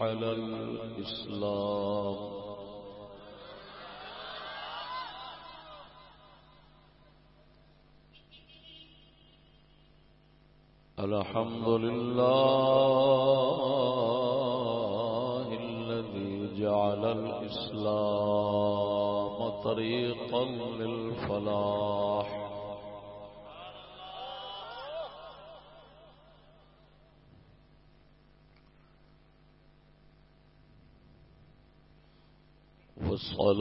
على الإسلام. الحمد لله الذي جعل الإسلام طريقا للفلاح. والصلاة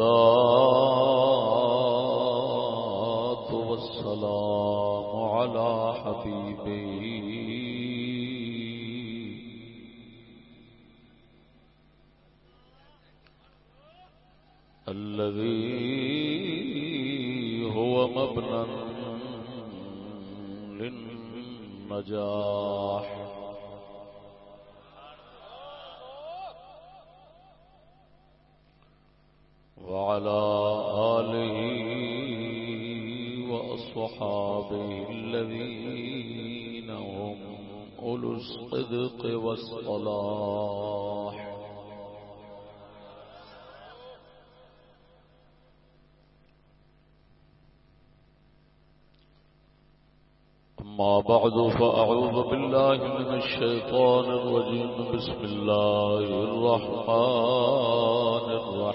والسلام على حبيبه. الذي هو مبنى للنجاح. وعلى آله وأصحابه الذين هم أولو الصدق والصلاح. أما بعد فأعوذ بالله من الشيطان الرجيم. بسم الله الرحمن الرحيم.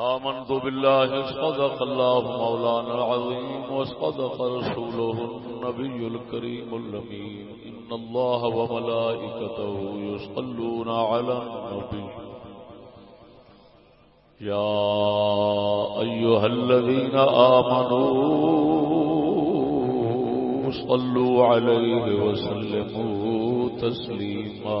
آمنت بالله صدق الله مولانا العظيم وصدق رسوله النبي الكريم اللمين إن الله وملائكته يصلون على النبي. يا أيها الذين آمنوا صلوا عليه وسلموا تسليما.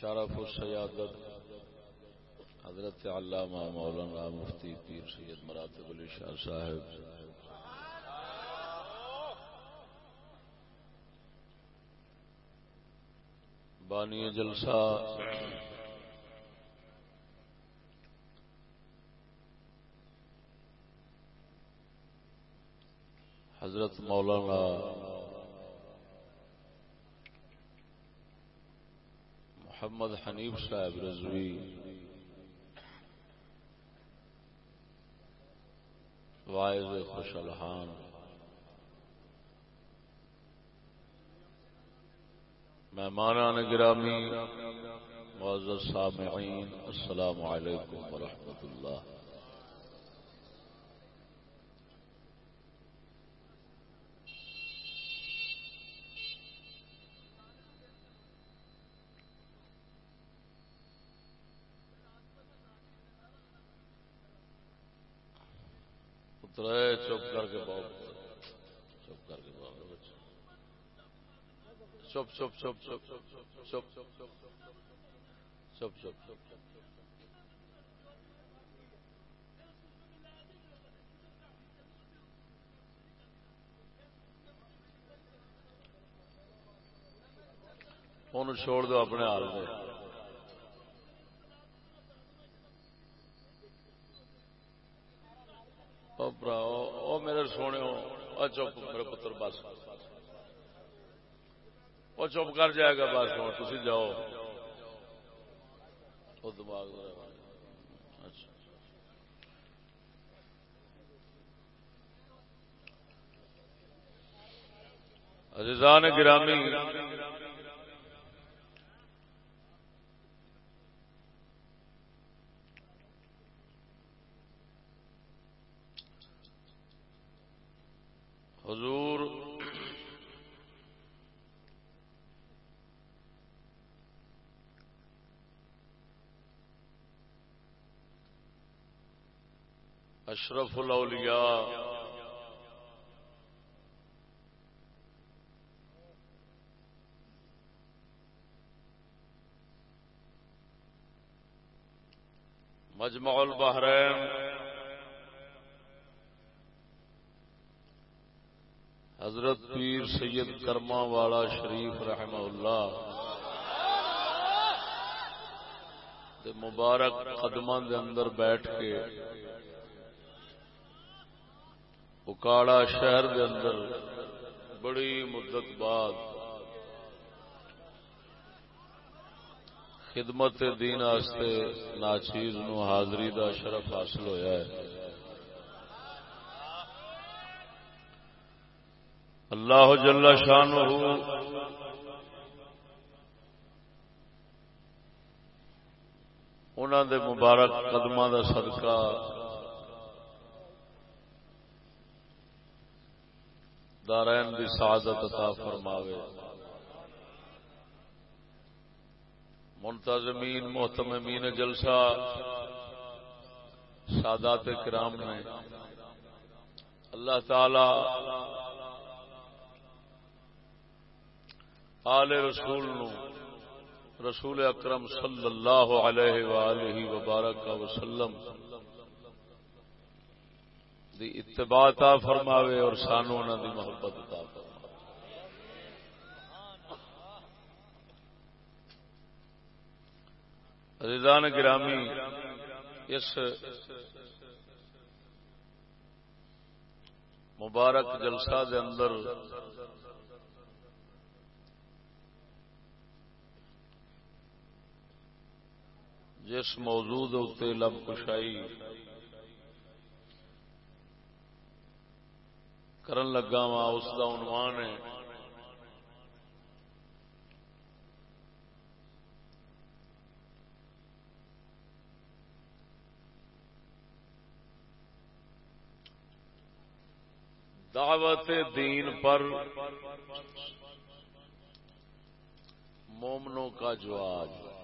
شرف و سیادت حضرت علامہ مولانا مفتی پیر سید مراتب علی شاہ صاحب۔ بانی جلسہ حضرت مولانا محمد حنیف صاحب رضوی۔ وائز خوش الحان۔ مہمانان گرامی، معزز سامعین، السلام علیکم ورحمۃ اللہ۔ اترے چپ کر کے بہت چپ کر کے بہت چپ چپ چپ چپ چپ چپ چپ چپ چپ چھوڑ دو اپنے حال میں او میرے سونے چپ میرے پتر بس وہ چپ کر جائے گا بس ہوں تھی جاؤ وہ دماغ اچھا عزیزان گرامی حضور اشرف الاولیاء مجمع البحرین حضرت پیر سید کرما والا شریف رحم اللہ دے مبارک قدم دے اندر بیٹھ کے اکاڑا شہر دے اندر بڑی مدت بعد خدمت دین آستے ناچیز نو حاضری دا شرف حاصل ہویا ہے۔ اللہ جل شان دے مبارک قدم دا صدقہ دارین دی سعادت عطا فرماوے۔ منتظمین محتمین جلسہ، سادات کرام نے۔ اللہ تعالی آل رسول نو، رسول اکرم صلی اللہ علیہ وآلہ وبارک وسلم دی اتباع تا فرماوے اور سانو انہاں دی محبت عطا فرماوے۔ عزیزان گرامی، اس مبارک جلسہ دے اندر جس موضوع لب کشائی کرن لگا وا اس کا عنوان ہے۔ دعوت دین پر مومنوں کا جواب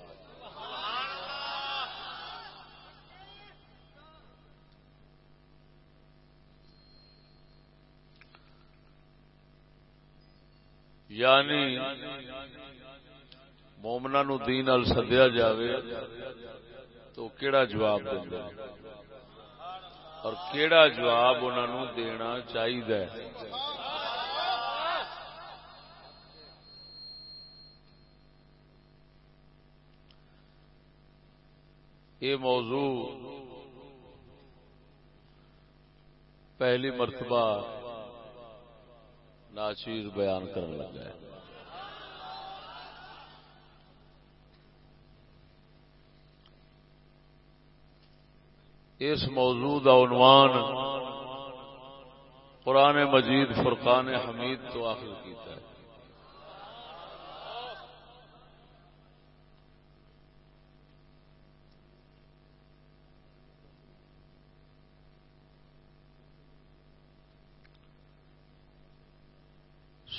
یعنی مومنا نو دین ال سدیا جاوے تو کیڑا جواب دیں اور کیڑا جواب انہوں دینا چاہیے یہ موضوع پہلی مرتبہ ناچیر بیان کرنے لگا ہے۔ اس موضوع کا عنوان قرآن مجید فرقان حمید تو آخر کیتا ہے۔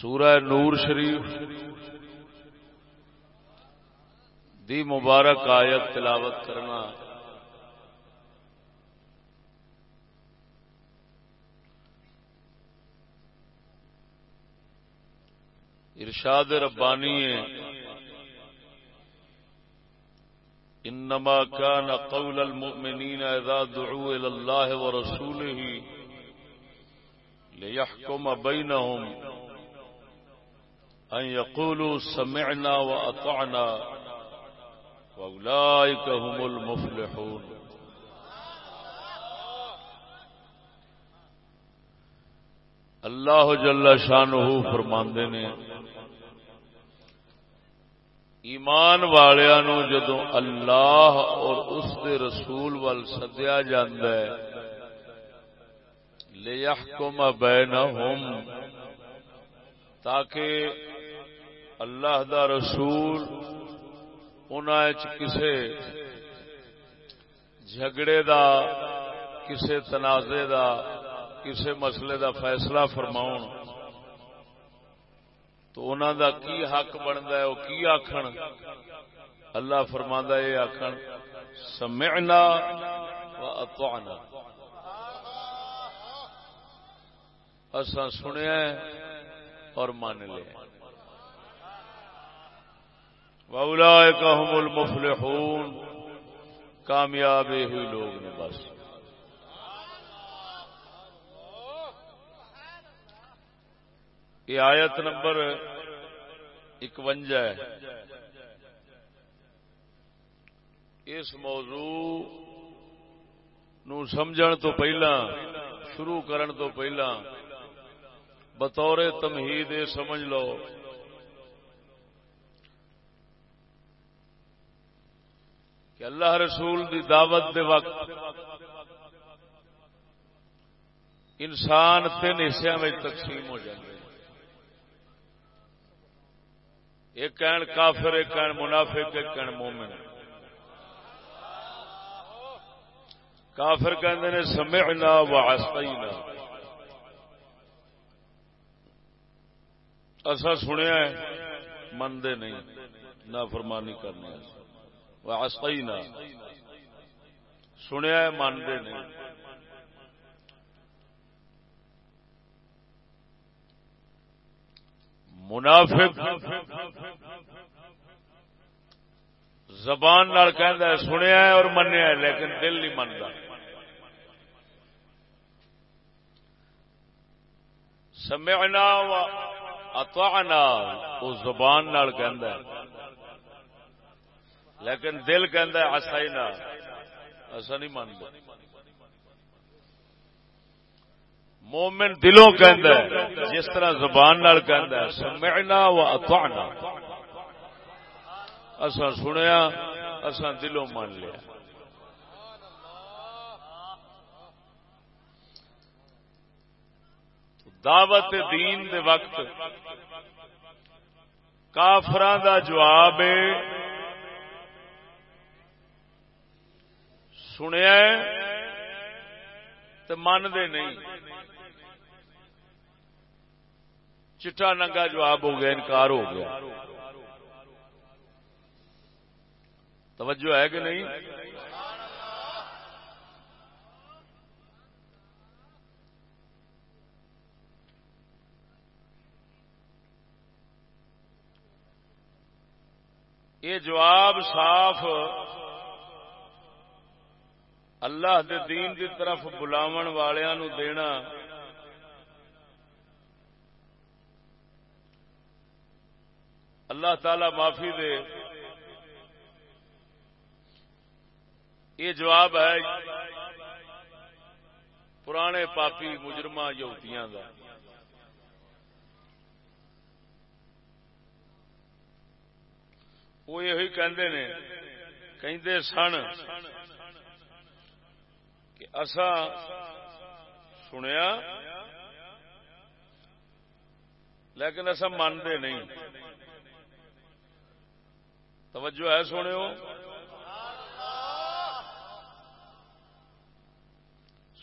سورہ نور شریف دی مبارک آیت تلاوت کرنا۔ ارشاد ربانی انما كان قول المؤمنين اذا دعوا الى الله ورسوله ليحكم بينهم ان يقولوا سمعنا واطعنا واولئك هم المفلحون اللہ جل شانہ فرماندے نے، ایمان والوں جدو اللہ اور اس دے رسول وال سدیا جاندا ہے، لیحکم بینہم، تاکہ اللہ دا رسول کسے جھگڑے دا، کسے تنازع دا، کسے مسئلے دا فیصلہ فرماؤں تو انہوں دا کی حق بنتا ہے وہ کی آخر اللہ فرما یہ آخر سمعنا و اطعنا۔ اسا سنیا اور مان لیا وَأُولَئِكَ هُمُ الْمُفْلِحُونَ کامیاب ہوئی لوگ نے بس۔ یہ آیت نمبر اکوجا ہے۔ اس موضوع نو سمجھن تو پہلا، شروع کرن تو پہلا۔ بطور تمہید سمجھ لو کہ اللہ رسول دی دعوت دے وقت انسان تین حصوں میں تقسیم ہو جائیں ایک کہن کافر، ایک کہن منافق، ایک کہن مومن۔ کافر کہندے نے، سمعنا وعصینا۔ اسا سنیا ہے مندے نہیں نہ فرمانی کرنے وعصینا۔ سنیا ہے مندے منافق زبان سنیا ہے اور منیا ہے، لیکن دل نہیں منتا سمعنا و اطعنا، وہ زبان نال ہے۔ لیکن دل کہ ہی نہ۔ ایسا نہیں مانتا مومن دلوں کہ جس طرح زبان نال سمعنا و اطعنا۔ اسا سنیا، اسا دلوں مان لیا۔ دعوت دین دے وقت کافران دا جواب سنیا تو دے نہیں چٹا ننگا جواب ہو گیا انکار ہو گیا توجہ ہے کہ نہیں یہ جواب صاف اللہ دے دین کی طرف بلاو والوں دینا۔ اللہ تعالی معافی دے۔ یہ جواب ہے پرانے پاپی مجرمہ یہودیاں کا وہ یہ کہندے سن کہ اسا سنیا، لیکن اصا مانتے نہیں۔ توجہ ہے سونے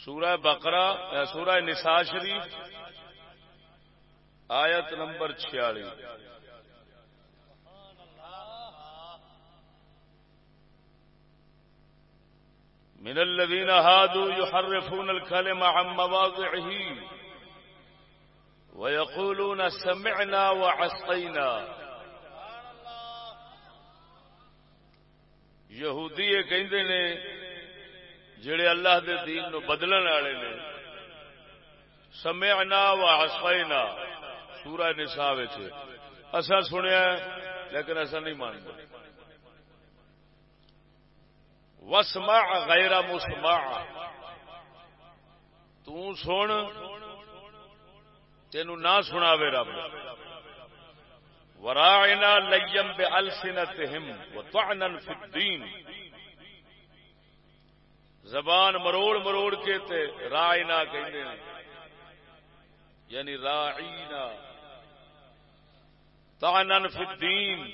سورہ بقرہ، سورہ نسا شریف، آیت نمبر چھیالی۔ من الذين هادوا يحرفون الكلم عن مواضعه ويقولون سمعنا وعصينا. یہودی یہ کہندے نے، جڑے اللہ دے دین نو بدلن والے نے، سمعنا و سورہ نساء وچ۔ اسا سنیا لیکن ایسا نہیں مانتے وسمع غیر مسمع. تو سن، تینو نہ سناوے رب. وراعنا لیم بألسنتهم وطعنا فی الدین. زبان مروڑ مروڑ کے تے رائنا کہندے ہیں. یعنی راعینا. تعنن فی الدین.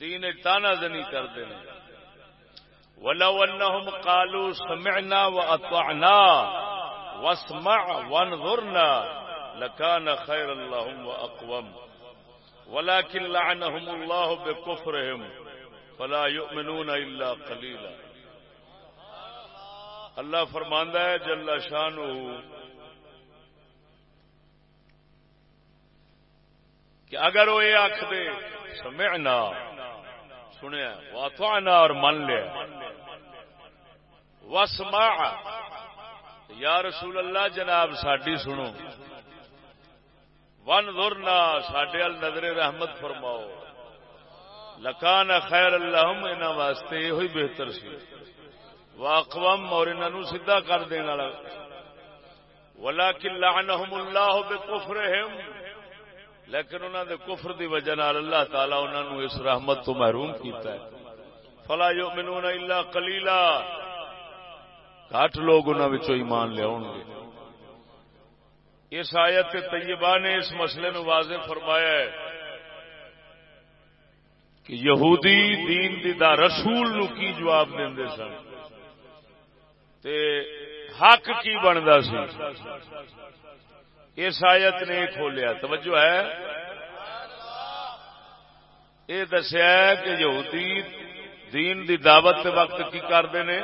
دین تانا زنی کر دینا ولو انہم قالوا سمعنا واطعنا واسمع وانظرنا لكان خير اللهم واقوم ولكن لعنهم الله بكفرهم فلا يؤمنون الا قليلا. اللہ فرماندا ہے، جل شانہ کہ اگر وہ یہ آخ دے، سمعنا سنیا واطعنا اور من لیا۔ واسمع یا رسول اللہ جناب، ساڈی سنو۔ ون درنا سڈے ال نظر رحمت فرماؤ۔ لکان خیر اللہ انہوں واسطے یہ بہتر سی۔ واقوم اور انہوں سیدھا کر دینا ولا لعنهم اللہ بکفرہم۔ لیکن انہوں دے کفر دی وجہ نال اللہ تعالی انہوں نے اس رحمت تو محروم کیتا ہے۔ فلا یؤمنون الا قلیلا کاٹ لوگ انہوں ایمان لیا گے۔ اس آیت طیبہ نے اس مسئلے نو واضح فرمایا ہے کہ یہودی دین دی دا رسول نو کی جواب دے سن؟ تے حق کی بنتا سی؟ اس آیت نے کھولیا۔ توجہ ہے۔ یہ دسیا کہ یہودی دین دی دعوت وقت کی کرتے ہیں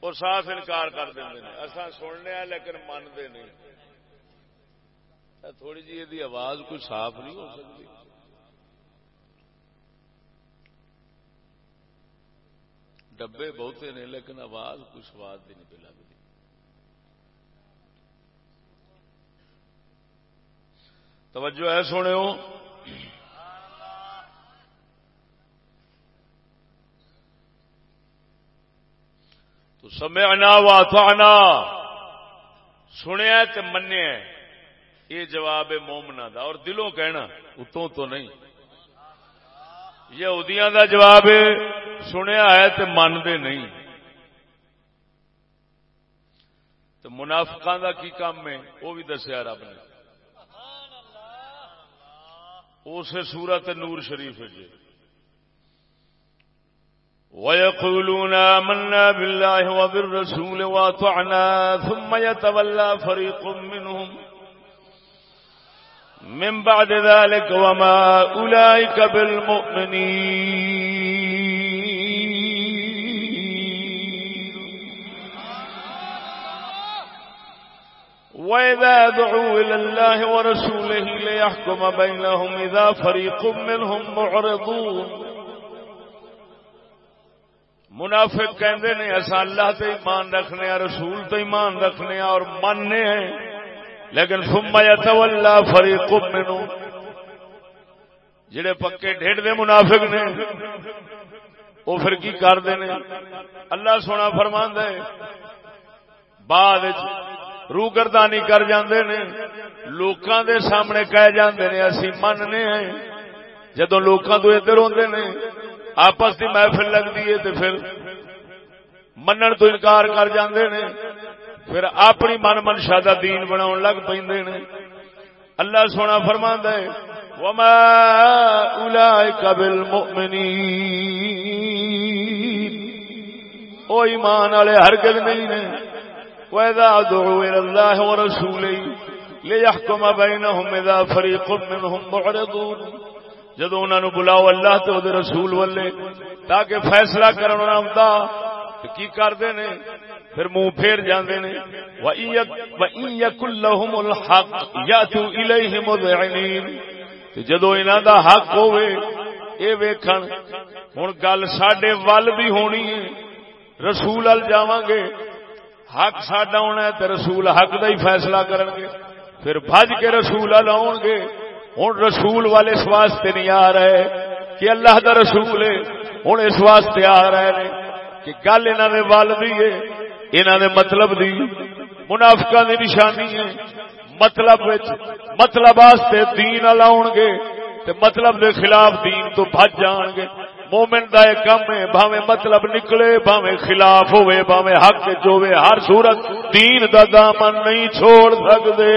وہ صاف انکار کر دیں اصا سننے لیکن منتے نہیں۔ تھوڑی جی یہ آواز کوئی صاف نہیں ہو سکتی۔ ڈبے بہتے نے لیکن آواز کوئی سواد نہیں پہ لگتی۔ توجہ ہے سونے تو سمعنا واطعنا۔ سنیا تے منیا یہ جواب ہے مومنا دا اور دلوں کہنا، اتوں تو نہیں۔ یہ دا جواب سنیا ہے تے منتے نہیں۔ تو منافقان دا کی کام ہے؟ وہ بھی دسیا رب نے۔ اسے سورت نور شریف جی۔ ويقولون آمنا بالله وبالرسول واطعنا ثم يتولى فريق منهم۔ من بعد ذلك وما أولئك بالمؤمنين۔ وإذا دعوا إلى الله ورسوله ليحكم بينهم إذا فريق منهم معرضون منافق کہندے نے اصا اللہ تے ایمان رکھنے ہیں رسول تے ایمان رکھنے ہیں اور ماننے ہیں لیکن ثم يتولى فريق منهم۔ جڑے پکے ڈھڈ دے منافق نے، وہ پھر کی کرتے ہیں اللہ سونا فرماندا ہے، بعد روح گردانی کر جاندے نے، لوکاں دے سامنے کہہ جاندے نے، اسی مننے ہیں۔ جدوں لوکاں تو ادھر ہوندے نے، آپس کی محفل لگتی ہے تو پھر منن تو انکار کر جاندے نے۔ پھر اپنی من منشا کا دین بنا لگ پہ اللہ سونا فرما ہے، وما اولئک بالمؤمنین او ایمان والے ہرگز نہیں نے۔ وَإِذَا دُعُوا إِلَى اللَّهِ وَرَسُولِهِ لِيَحْكُمَ بَيْنَهُمْ إِذَا فَرِيقٌ مِّنْهُمْ مُعْرِضُونَ جدو انہوں نے بلاؤ اللہ تو دے رسول والے تاکہ فیصلہ کرنا ہوتا کی کرتے نے؟ پھر منہ پھیر جاندے نے۔ وَإِن يَكُلْ لَهُمُ الْحَقِّ يَأْتُوا إِلَيْهِ مُذْعِنِينَ جدو انہاں دا حق ہوئے، اے ویکھن، ہن گل ساڈے ول بھی ہونی ہے۔ رسول ال جاواں گے۔ حق ساڈا ہونا ہے رسول حق دا ہی فیصلہ کرن گے پھر بھج کے رسول ال آون گے ہوں رسول والے اس واسطے نہیں آ رہے کہ اللہ دا رسول ہے۔ ہوں اس واسطے آ رہے ہیں کہ گل انہوں نے ول دی ہے۔ انہوں نے مطلب دی۔ منافقہ دی نشانی ہے۔ مطلب مطلب واسطے دین لاؤ گے تے مطلب دے خلاف دین تو بھج جان گے مومن دا ایک کم ہے بھاوے مطلب نکلے بھاوے خلاف ہوئے بھاوے حق چوے ہر صورت دین دا دامن نہیں چھوڑ سکتے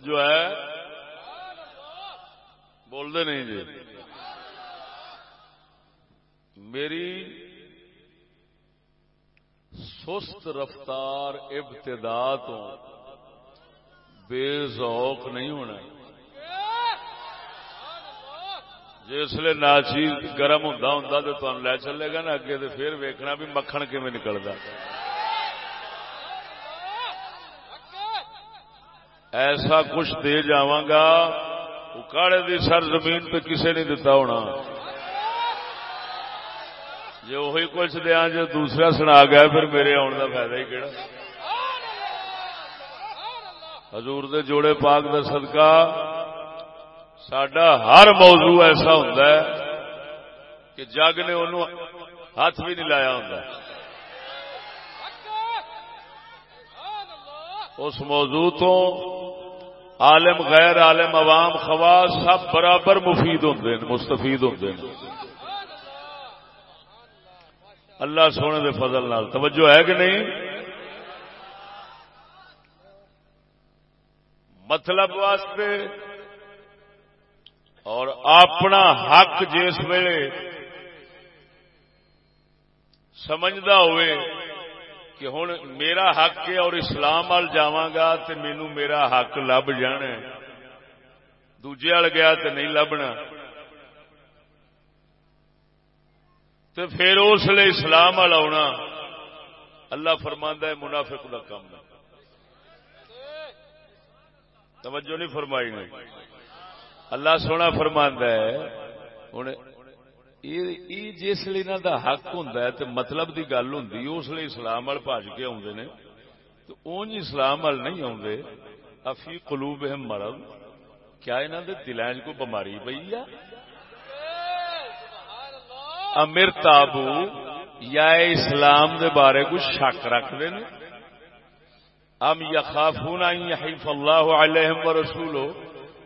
توجہ ہے؟ بول دے نہیں جی۔ میری سست رفتار ابتدا تو بے ذوق نہیں ہونا۔ جسے ناچی گرم ہوں ہوں تو لے چلے گا نا اگے تو پھر ویکنا بھی مکھن کیون نکلتا ایسا کچھ دے جاگا کاڑے دی سر زمین پہ کسے نہیں دتا ہونا۔ جی وہی کچھ دیا جو دوسرا سنا گیا، پھر میرے آن کا فائدہ ہی کہڑا حضور دے جوڑے پاک دا صدقہ سڈا ہر موضوع ایسا ہوں کہ جگ نے انہوں ہاتھ بھی نہیں لایا ہوں اس موضوع تو عالم، غیر عالم، عوام، خواص، سب برابر مفید ہوں مستفید ہوں اللہ سونے دے فضل نال، توجہ ہے کہ نہیں؟ مطلب واسطے اور اپنا حق جس ویلے سمجھتا ہوئے کہ ہوں میرا حق ہے اور اسلام وال جا تو مینو میرا حق لب جانا دوجے وال گیا تو نہیں لبنا۔ تو پھر اس لیے اسلام وال آنا اللہ فرماندہ ہے منافق کا کام توجہ نہیں فرمائی۔ نہیں اللہ سونا فرماندہ ہے۔ ہوں جس دا حق ہوں تو مطلب دی گل ہوں اس لیے اسلام وال بج کے آدھے نے تو اونج اسلام وال نہیں آدھے افی قلوب مرض کیا انہوں دے دلان کو بماری پی ہے امر تابو یا اسلام دے بارے کچھ شک رکھتے ہیں ام یخافون ان یحیف اللہ علیہم و رسولو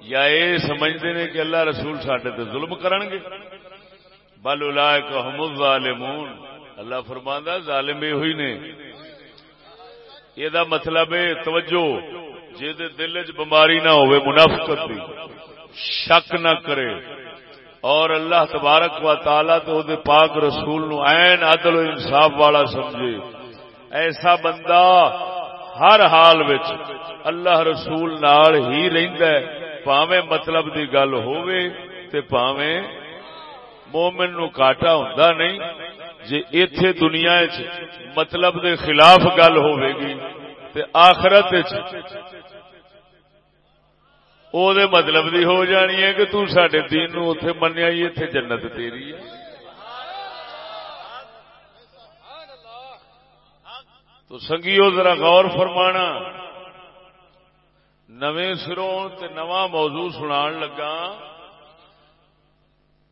یا یہ سمجھتے ہیں کہ اللہ رسول ساڈے تے ظلم کرنگے بل اولئک الظالمون۔ اللہ فرماندا ظالم ہی ہوئی نے۔ یہ دا مطلب ہے، توجہ جے دے دل وچ بیماری نہ ہوے منافقت دی۔ شک نہ کرے۔ اور اللہ تبارک و تعالی تو دے پاک رسول نو عین عدل و انصاف والا سمجھے۔ ایسا بندہ ہر حال وچ اللہ رسول نال ہی رہندا ہے۔ پاویں مطلب دی گل ہووے تے پاویں مومن نو کاٹا ہوں نہیں جی اتے دنیا مطلب دے خلاف گل گی، تے آخرت او دے مطلب دی ہو جانی ہے کہ تے دین نو اتے منیا ہی اتے جنت تیری ہے۔ تو سنگیو ذرا غور فرمانا، نویں سروں تے نواں موضوع سنان لگا۔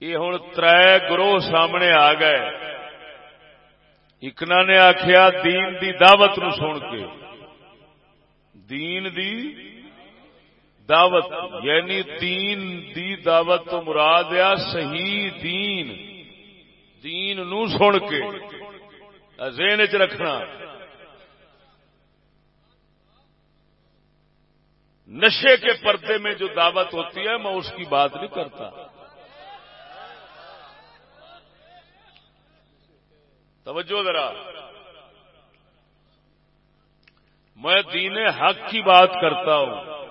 یہ ہوں تر گروہ سامنے آ گئے ایکنا نے آخیا دین دی دعوت نو سن کے دین دی دعوت یعنی دین دی دعوت تو مراد آ صحیح دین دین نو سن کے ذہن چ رکھنا نشے کے پردے میں جو دعوت ہوتی ہے میں اس کی بات نہیں کرتا توجہ ذرا۔ میں دین حق کی بات کرتا ہوں۔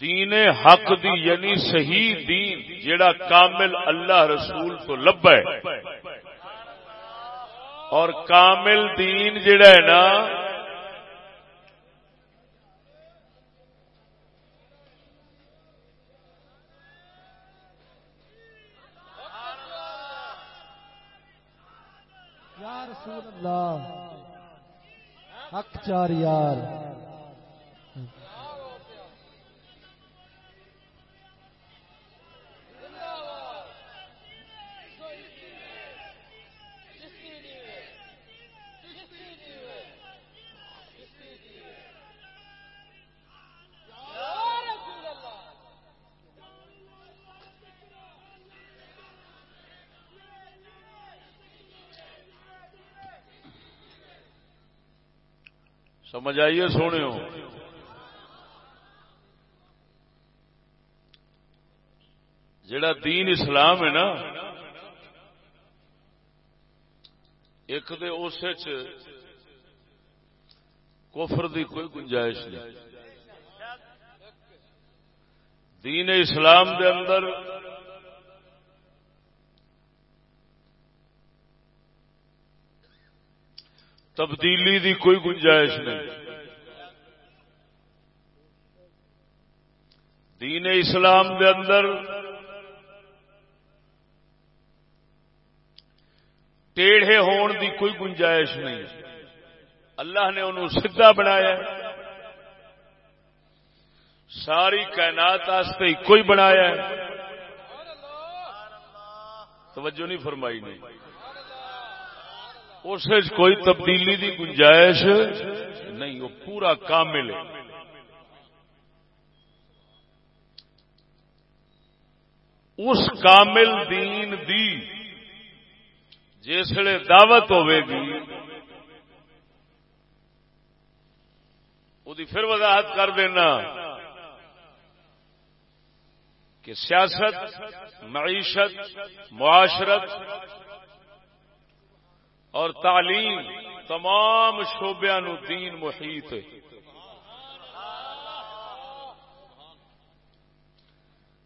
دین حق دی یعنی صحیح دین جیڑا کامل اللہ رسول تو لب ہے اور کامل دین جیڑا ہے نا رسول اللہ. حق چار یار. سمجھ آئیے سونے جڑا دین اسلام ہے نا، ایک دے اس کفر دی کوئی گنجائش نہیں۔ دین اسلام دے اندر تبدیلی دی کوئی گنجائش نہیں۔ دین اسلام دے اندر ٹیڑھے ہون دی کوئی گنجائش نہیں۔ اللہ نے انہوں سیدھا بنایا ساری کائنات آستے کوئی بنایا توجہ نہیں فرمائی نہیں۔ اس کوئی تبدیلی دی گنجائش نہیں، وہ پورا کامل ہے۔ اس کامل دین دی جسے دعوت ہوے گی، وہ پھر وضاحت کر دینا کہ سیاست، معیشت، معاشرت اور تعلیم تمام شعبیا نو دین محیط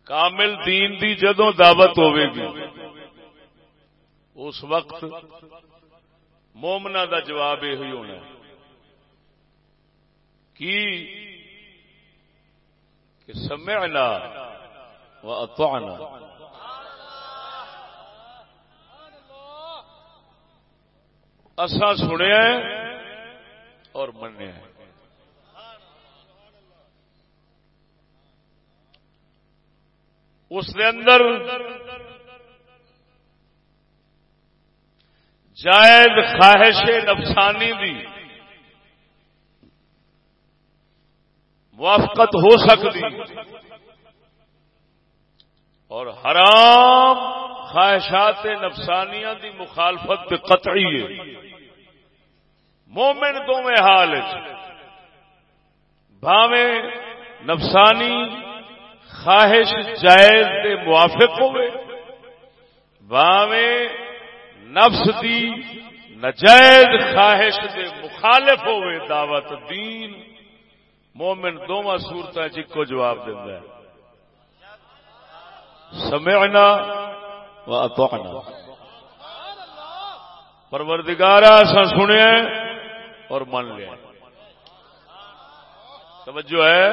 کامل دین دی جدوں دعوت ہوے گی، اس وقت مومنا دا جواب یہ ہونا کی کہ سمعنا و اطعنا۔ اسا سنیا اور منیا اس دے اندر جائز خواہش نفسانی دی موافقت ہو سکتی اور حرام خواہشات نفسانیاں دی مخالفت قطعی ہے۔ مومن دونوں حال بھاوے نفسانی خواہش جائز دے موافق ہوئے بھاوے نفس دی نجائز خواہش دے مخالف ہوئے دعوت دین۔ مومن دونوں صورت چکو جواب دینا ہے۔ سمعنا و اطعنا پروردگارا سا سنیا اور من لیا توجہ ہے؟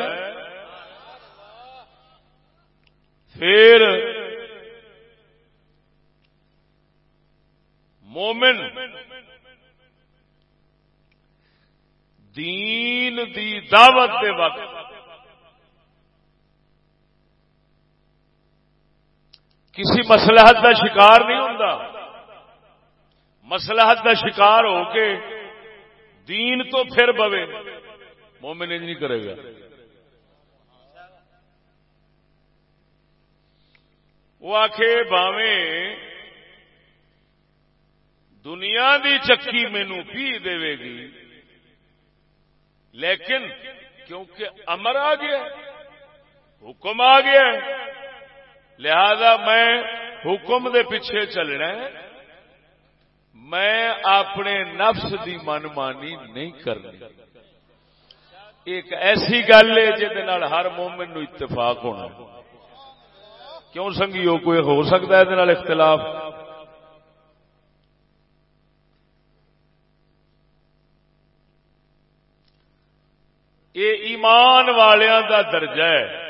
پھر مومن دین دی دعوت دے وقت کسی مسلحت کا شکار نہیں ہوں مسلحت کا شکار ہو کے دین تو پھر بوے۔ مومن نہیں کرے گا۔ وہ آخ باوے دنیا دی چکی مینو پی دے گی۔ لیکن کیونکہ امر آ گیا حکم آ گیا لہذا میں حکم دے پیچھے چلنا میں اپنے نفس دی من مانی نہیں کرنی۔ ایک ایسی گل ہے جہد ہر مومن نو اتفاق ہونا۔ کیوں سنگھی ہو؟ کوئی ہو سکتا ہے یہ اختلاف؟ یہ ایمان والیاں دا درجہ ہے۔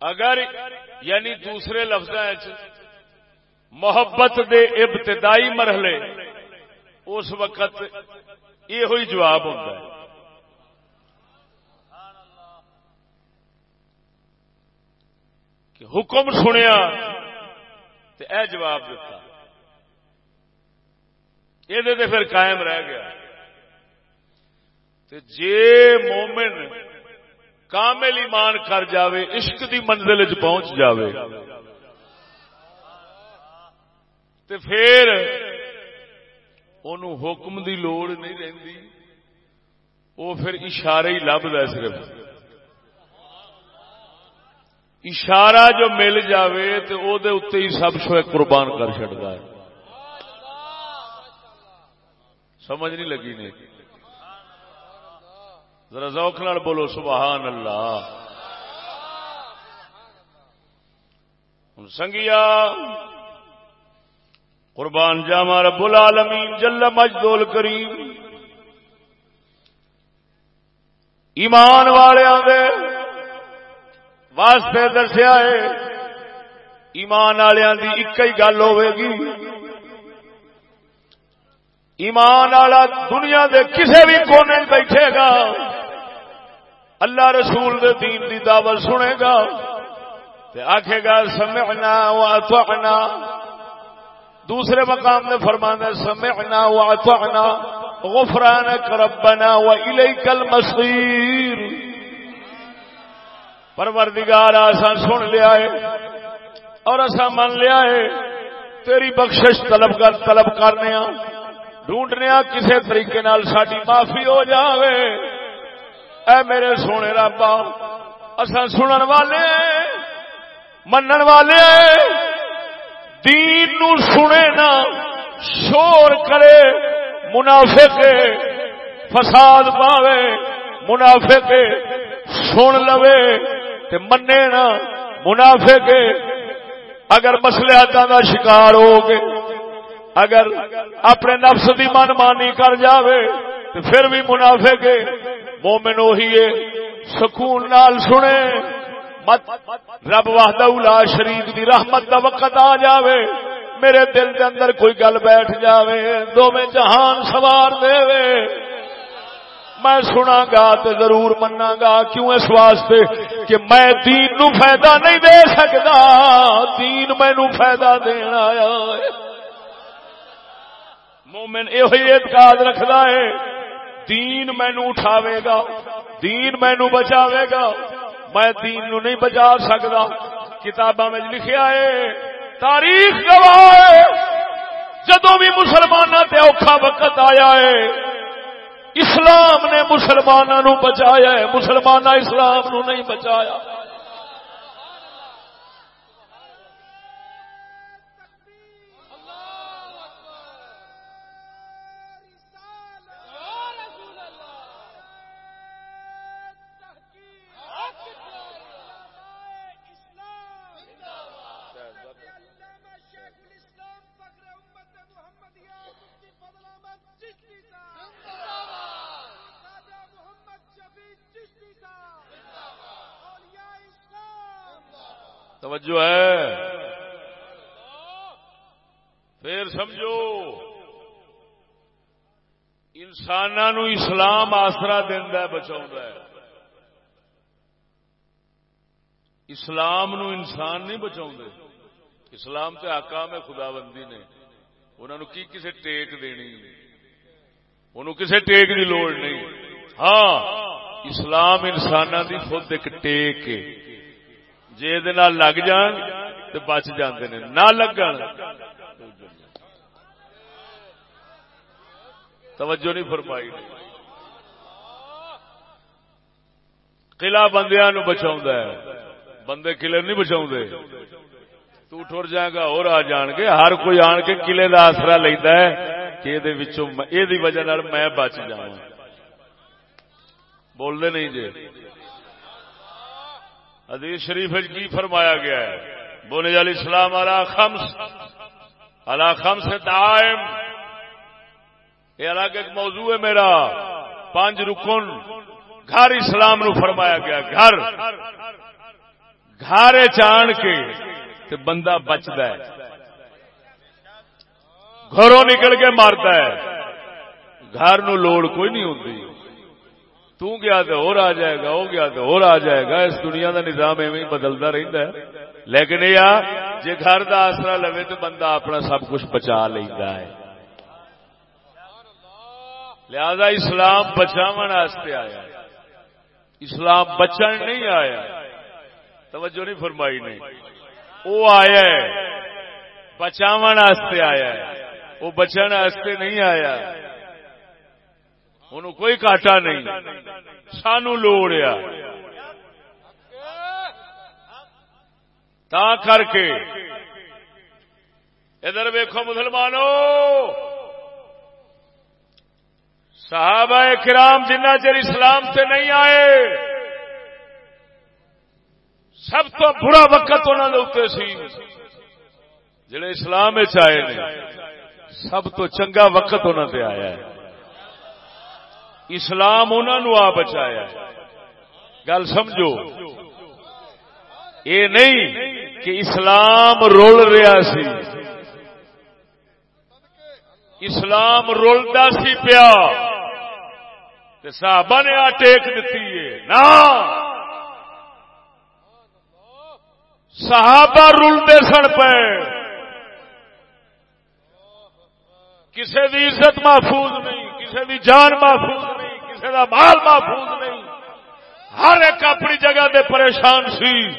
اگر یعنی دوسرے لفظ محبت دے ابتدائی مرحلے، اس وقت یہ ہوئی جواب ہوتا ہے۔ کہ حکم سنیا تو اے جواب دیتا یہ پھر قائم رہ گیا۔ جے مومن کامل ایمان کر جاوے، عشق دی منزل چ پہنچ جاوے۔ تے پھر انہوں حکم دی لوڑ نہیں رہندی وہ پھر اشارے ہی لبدا صرف۔ اشارہ جو مل جاوے تو او دے اتنے ہی سب شوئے قربان کر چڑتا ہے۔ سمجھ نہیں لگی نہیں ذرا ذوق نال بولو، سبحان اللہ۔ سنگیا، قربان جاما رب العالمین جل مجدول کریم ایمان والے دے واسطے دسیا ہے، ایمان والوں کی ایک ہی گل ہوے گی۔ ایمان والا دنیا دے کسے بھی کونے بیٹھے گا۔ اللہ رسول دے دین دی دعوت سنے گا تے آکھے گا، سمعنا واطعنا۔ دوسرے مقام نے فرمانا سمعنا واطعنا۔ غفرانک ربنا والیک المصیر۔ پروردگار آسا سن لیا ہے اور اسا من لیا ہے۔ تیری بخشش طلب کر، طلب کرنے ڈھونڈنے کسی طریقے نال ساری معافی ہو جاوے۔ اے میرے سونے رابا اصا سنن والے منن والے دین نو سنے نا شور کرے منافق، فساد پاوے منافق، سن لوے تے منے نا منافق۔ اگر مسلحت کا شکار ہو گئے اگر اپنے نفس دی من مانی کر جاوے تو پھر بھی منافق۔ مومن وہی ہے سکون نال سنے۔ مت رب واہدہ لا شریف دی رحمت دا وقت آ جاوے۔ میرے دل دے اندر کوئی گل بیٹھ جاوے۔ دو میں جہان سوار دے وے میں سنا گا تو ضرور منا گا کیوں اس واسطے کہ میں دین نو فائدہ نہیں دے سکتا دین مینو فائدہ دینا آیا مومن یہ اعتقاد رکھتا ہے دین مینو اٹھاوے گا۔ دین مینو بچاوے گا۔ میں دین نو نہیں بچا سکتا کتاباں میں لکھیا ہے، تاریخ گواہ جدو بھی مسلمانوں تے اوکھا وقت آیا ہے، اسلام نے مسلمانوں بچایا ہے۔ مسلمان اسلام نو نہیں بچایا۔ توجہ ہے۔ پھر سمجھو انسانوں اسلام آسرا دینا بچاؤ اسلام نو انسان نہیں بچاؤ اسلام تے آکام ہے خدا بندی نے انہوں کی کسے ٹیک دینی؟ انہوں کسے ٹیک دی لوڑ نہیں۔ ہاں اسلام انسان دی خود ایک ٹیک جی لگ جان تو بچ جاندے نے، نہ لگن۔ توجہ نہیں فرمائی۔ قلعہ بندیا نو بچا بندے قلعے نہیں بچاؤ تو ٹر جائے گا، اور آ جان گے۔ ہر کوئی آن کے قلعے کا آسرا لینا ہے کہ یہ وجہ میں بچ جا بولتے نہیں جی حدیث شریف کی فرمایا گیا ہے؟ بولے علی السلام علی خمس علی خمس دائم۔ یہ الگ ایک موضوع ہے میرا۔ پانچ رکن۔ گھر اسلام نو فرمایا گیا۔ گھر۔ گھارے چان کے تے بندہ بچتا ہے۔ گھروں نکل کے مارتا ہے۔ گھر نو لوڑ کوئی نہیں ہوتی تو گیا تو اور آ جائے گا وہ گیا تو اور آ جائے گا، اس دنیا دا نظام ایویں بدلتا رہتا ہے۔ لیکن یہ جی گھر دا آسرا لوے تو بندہ اپنا سب کچھ بچا لینا ہے۔ لہذا اسلام بچاو آیا اسلام بچن نہیں آیا۔ توجہ نہیں فرمائی نہیں وہ آیا ہے۔ بچاو آیا ہے۔ وہ بچن نہیں آیا۔ ان کوئی کاٹا نہیں۔ سانو لوڑیا تا کر کے۔ ادھر ویکو مسلمانوں صحابہ کرام جنہ چر اسلام سے نہیں آئے، سب تو برا وقت انہوں نے سی۔ جڑے اسلام آئے نے، سب تو چنگا وقت انہوں نے آیا ہے۔ اسلام انہوں آ بچایا گل سمجھو۔ یہ نہیں کہ اسلام رول رہا سی۔ اسلام رولتا سی پیا۔ صحابہ نے آ ٹیک دیتی ہے۔ نا صحابہ رلتے سن پے۔ کسی دی عزت محفوظ نہیں۔ کسی دی جان محفوظ نہیں کسی دا مال محفوظ نہیں۔ ہر ایک اپنی جگہ دے پریشان سی۔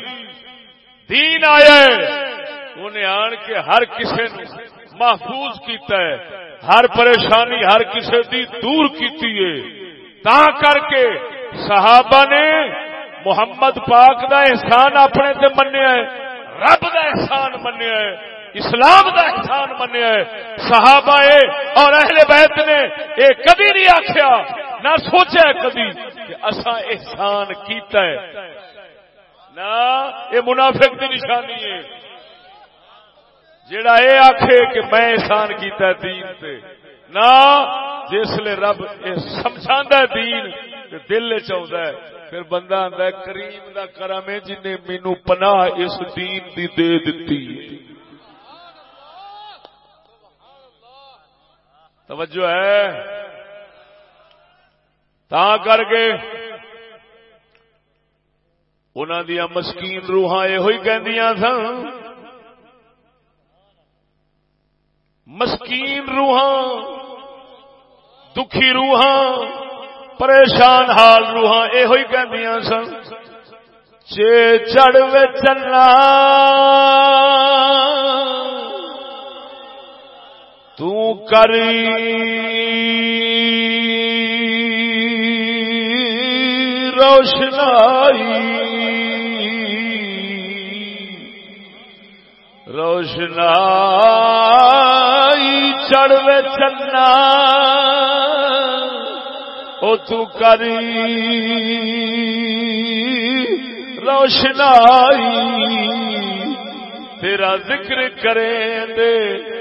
دین آیا انہیں آن کے ہر کسی نے محفوظ کیتا ہے۔ ہر پریشانی ہر کسی دی دور کیتی ہے۔ تا کر کے صحابہ نے محمد پاک دا احسان اپنے تے منیا ہے، رب دا احسان منیا ہے۔ اسلام دا احسان منیا ہے۔ صحابہ اے اور اہل بیت نے اے کبھی نہیں آخیا نہ سوچا ہے کبھی کہ اسا احسان کیتا ہے۔ نہ یہ منافق کی نشانی ہے جڑا اے آخے کہ میں احسان کیتا ہے دین تے، نہ جسے رب سمجھا دین دل چاہتا ہے۔ پھر بندہ آتا ہے، کریم دا کرم ہے جن نے مینو پناہ اس دین دی دے دیتی توجہ ہے تا کر کے انہوں دیا مسکین روحاں یہ کہندیاں سن مسکین روحاں دکھی روحاں پریشان حال روحاں یہ کہ سن چے چڑھ چلنا تری روشنائی۔ روشنائی چڑھ چلنا او تو کری روشنائی تیرا ذکر کریں دے۔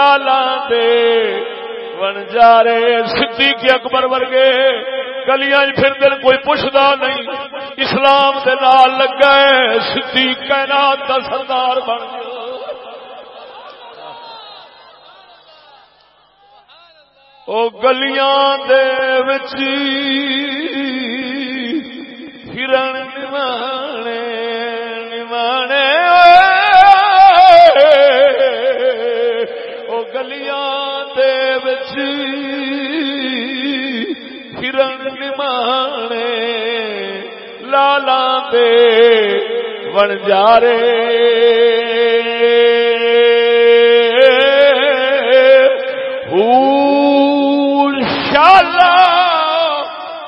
لالا دے ون صدیق اکبر ورگے گلیاں پھر دل کوئی پوچھتا نہیں۔ اسلام دے نال لگا ہے۔ صدیق کائنات کا سردار بن گیا۔ او گلیاں دے وچی پھرن نمانے نمانے لالا دے بن جا شالا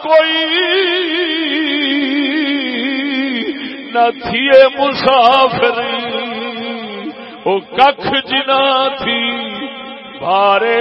کوئی نہ تھی مسافری او جنا تھی بارے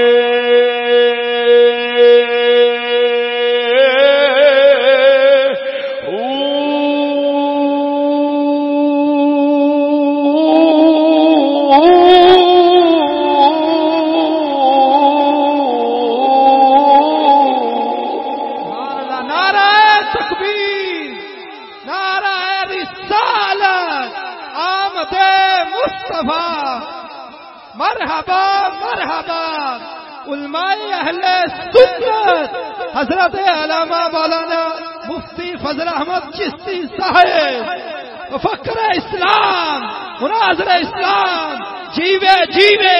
اہل سنت حضرت علامہ مولانا مفتی فضل احمد چشتی صاحب فکر اسلام مناظر اسلام جیوے جیوے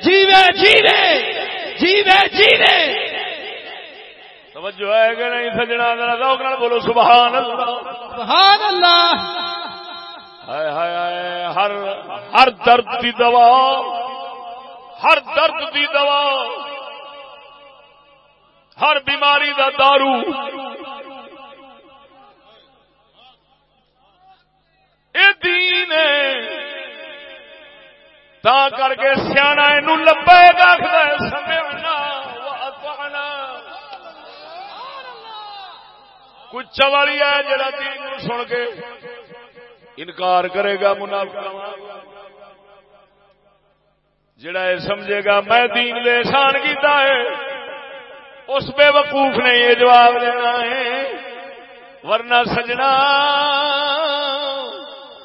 جیوے جیوے جیوے جیوے۔ توجہ ہے کہ نہیں سجنا؟ ذرا ذوق نال بولو سبحان اللہ۔ سبحان اللہ۔ ہائے ہائے ہائے ہر ہر درد دی دوا ہر درد دی دوا۔ ہر بیماری دا دارو۔ اے دین ہے تا کر کے سیاح نو لبے گا سمجھنا وأطعنا کچھ چوالی ہے جڑا دین نو سن کے انکار کرے گا منافق جڑا یہ سمجھے گا، میں دین دے احسان کیتا ہے۔ اس بے وقوف نے یہ جواب دینا ہے، ورنہ سجنا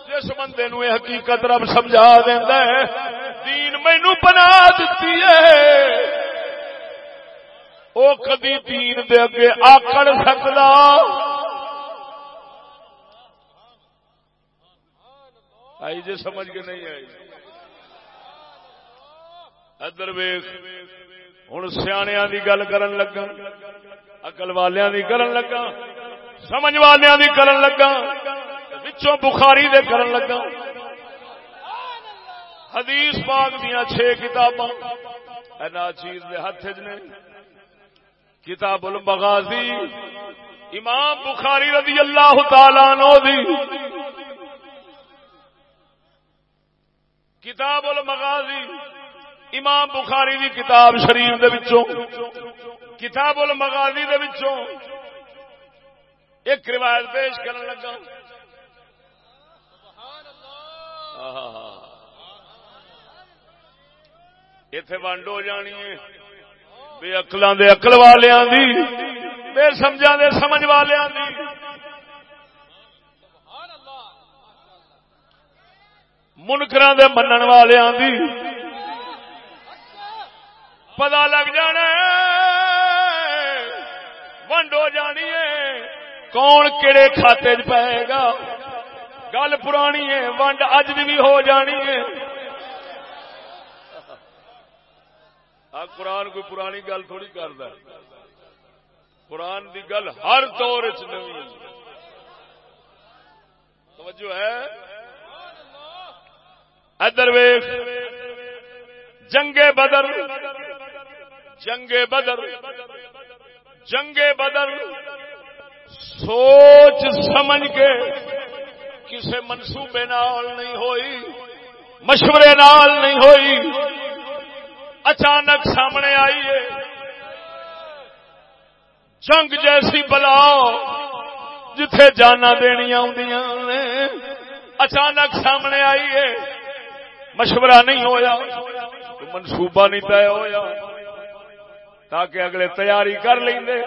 جس بندے نو یہ حقیقت رب سمجھا دینا ہے، دین مینو بنا دیتی ہے۔ وہ کدی دین دے اگے آکڑ سکتا آئی جی سمجھ کے نہیں آئی۔ ادر ویخ ہوں سیاح کی گل کرن لگا اقل والوں کی کرن لگا سمجھ والوں کی کرن لگا بچوں بخاری دے کرن لگا حدیث پاک دیا چھ کتاباں چیز دے ہاتھ نے کتاب المغازی امام بخاری رضی اللہ تعالی نو دی کتاب المغازی امام بخاری دی کتاب شریف دے وچوں کتاب المغازی دے وچوں ایک روایت پیش کرن لگا۔ اتے ونڈ ہو جانی ہے۔ بے اکلان دے اکل والیاں دی، بے سمجھا دے سمجھ والیاں دی۔ منکراں دے منن والیاں دی۔ پتا لگ جانا ونڈ ہو جانی ہے۔ کون کہڑے کھاتے چ پائے گا؟ گل پرانی ہے، ونڈ اج بھی ہو جانی ہے۔ قرآن کوئی پرانی گل تھوڑی کرتا قرآن دی گل ہر دور چ نوی توجہ ہے۔ ادر ویخ جنگ بدر۔ جنگ بدر جنگ بدر۔ سوچ سمجھ کے کسے منصوبے نال نہیں ہوئی، مشورے نال نہیں ہوئی۔ اچانک سامنے آئی ہے۔ جنگ جیسی بلا جتھے جانا دنیا نے، اچانک سامنے آئی ہے۔ مشورہ نہیں ہویا، منصوبہ نہیں طے ہویا۔ تاکہ اگلے تیاری کر لیں دے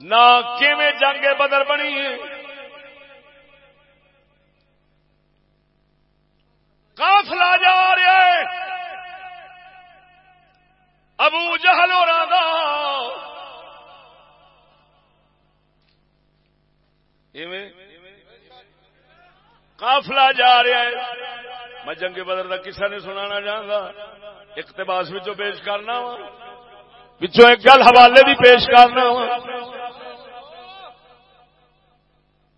نہ کیویں جنگ بدر بنی؟ کافلا جا رہے ابو جہل اور رہا تھا جا رہا ہے۔ میں جنگ بدر کا کسا نہیں سنانا چاہتا اقتباس پیش کرنا وا پچھو ایک گل حوالے بھی پیش کرنا وا۔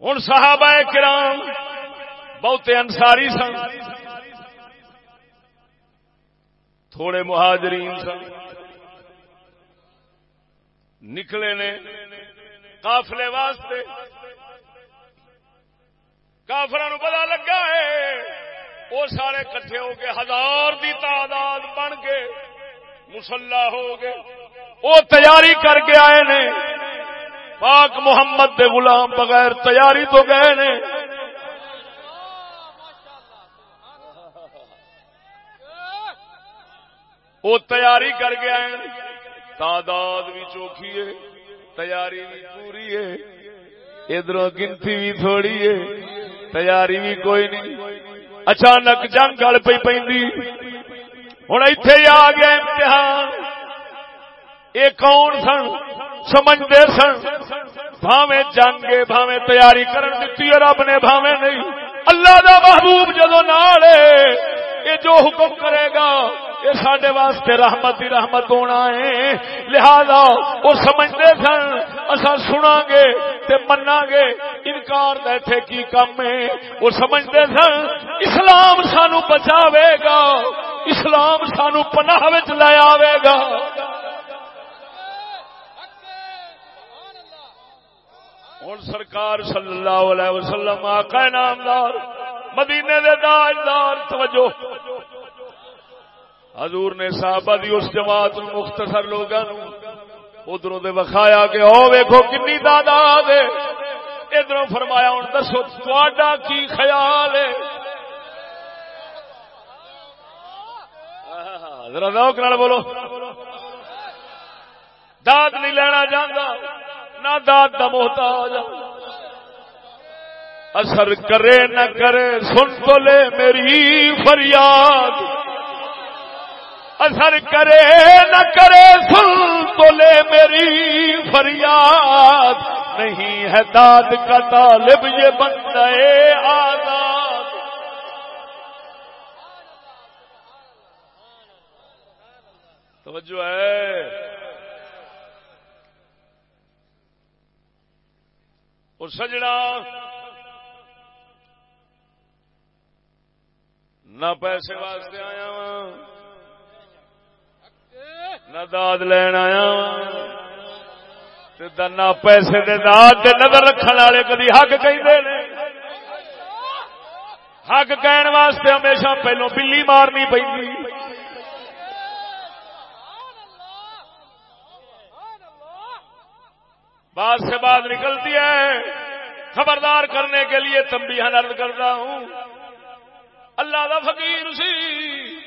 ہوں صحابہ کرام بہتے انساری سن، تھوڑے مہاجرین سن۔ نکلے نے قافلے واسطے۔ کافر پتا لگا ہے وہ سارے کٹھے ہو کے ہزار دی تعداد بن کے مسلح ہو گئے۔ وہ تیاری کر کے آئے نے۔ پاک محمد دے غلام بغیر تیاری تو گئے نے۔ وہ تیاری کر کے آئے تعداد بھی چوکھی ہے، تیاری بھی پوری ہے۔ ادھر گنتی بھی تھوڑی ہے، تیاری بھی کوئی نہیں۔ اچانک جنگ گل پی پی ہوں اتے ہی آ گیا امتحان۔ یہ کون سن؟ سمجھتے سن۔ بھاوے جنگ بھاوے تیاری کرن دیتی رب نے بھاوے نہیں۔ اللہ دا محبوب جدو نال یہ جو حکم کرے گا یہ سڈے واسطے رحمت ہی رحمت ہونا ہے۔ لہذا وہ سمجھتے سن اصا سنا گے تے منا گے انکار دے کی کم ہے؟ وہ سمجھتے سن، اسلام سانو بچاوے گا، اسلام سانو پناہ لے آئے گا۔ ہوں سرکار صلی اللہ علیہ وسلم، آقا نامدار، مدینے دے داجدار توجہ۔ حضور نے صحابہ دی اس جماعت مختصر لوگوں ادھر دے وکھایا کہ او ویکھو کنی تعداد ہے۔ ادھر فرمایا ہوں، دسو تھوڑا کی خیال ہے؟ ذرا ذوق نال بولو۔ داد نہیں لینا چاہتا نہ داد کا محتاج۔ اثر کرے نہ کرے، سن تو لے میری فریاد۔ اثر کرے، نہ کرے سن تو لے میری فریاد۔ نہیں ہے داد کا طالب یہ بندہ آزاد۔ توجہ ہے۔ اور سجڑا۔ نہ پیسے واسطے آیا وا نہ داد لین آیا نہ پیسے دے داد دے نظر رکھنے والے کدی حق کہ حق کہن واسطے ہمیشہ پہلو بلی مارنی پی بات سے بات نکلتی ہے۔ خبردار کرنے کے لیے تمبی نرد کرتا ہوں۔ اللہ کا فقیر سی۔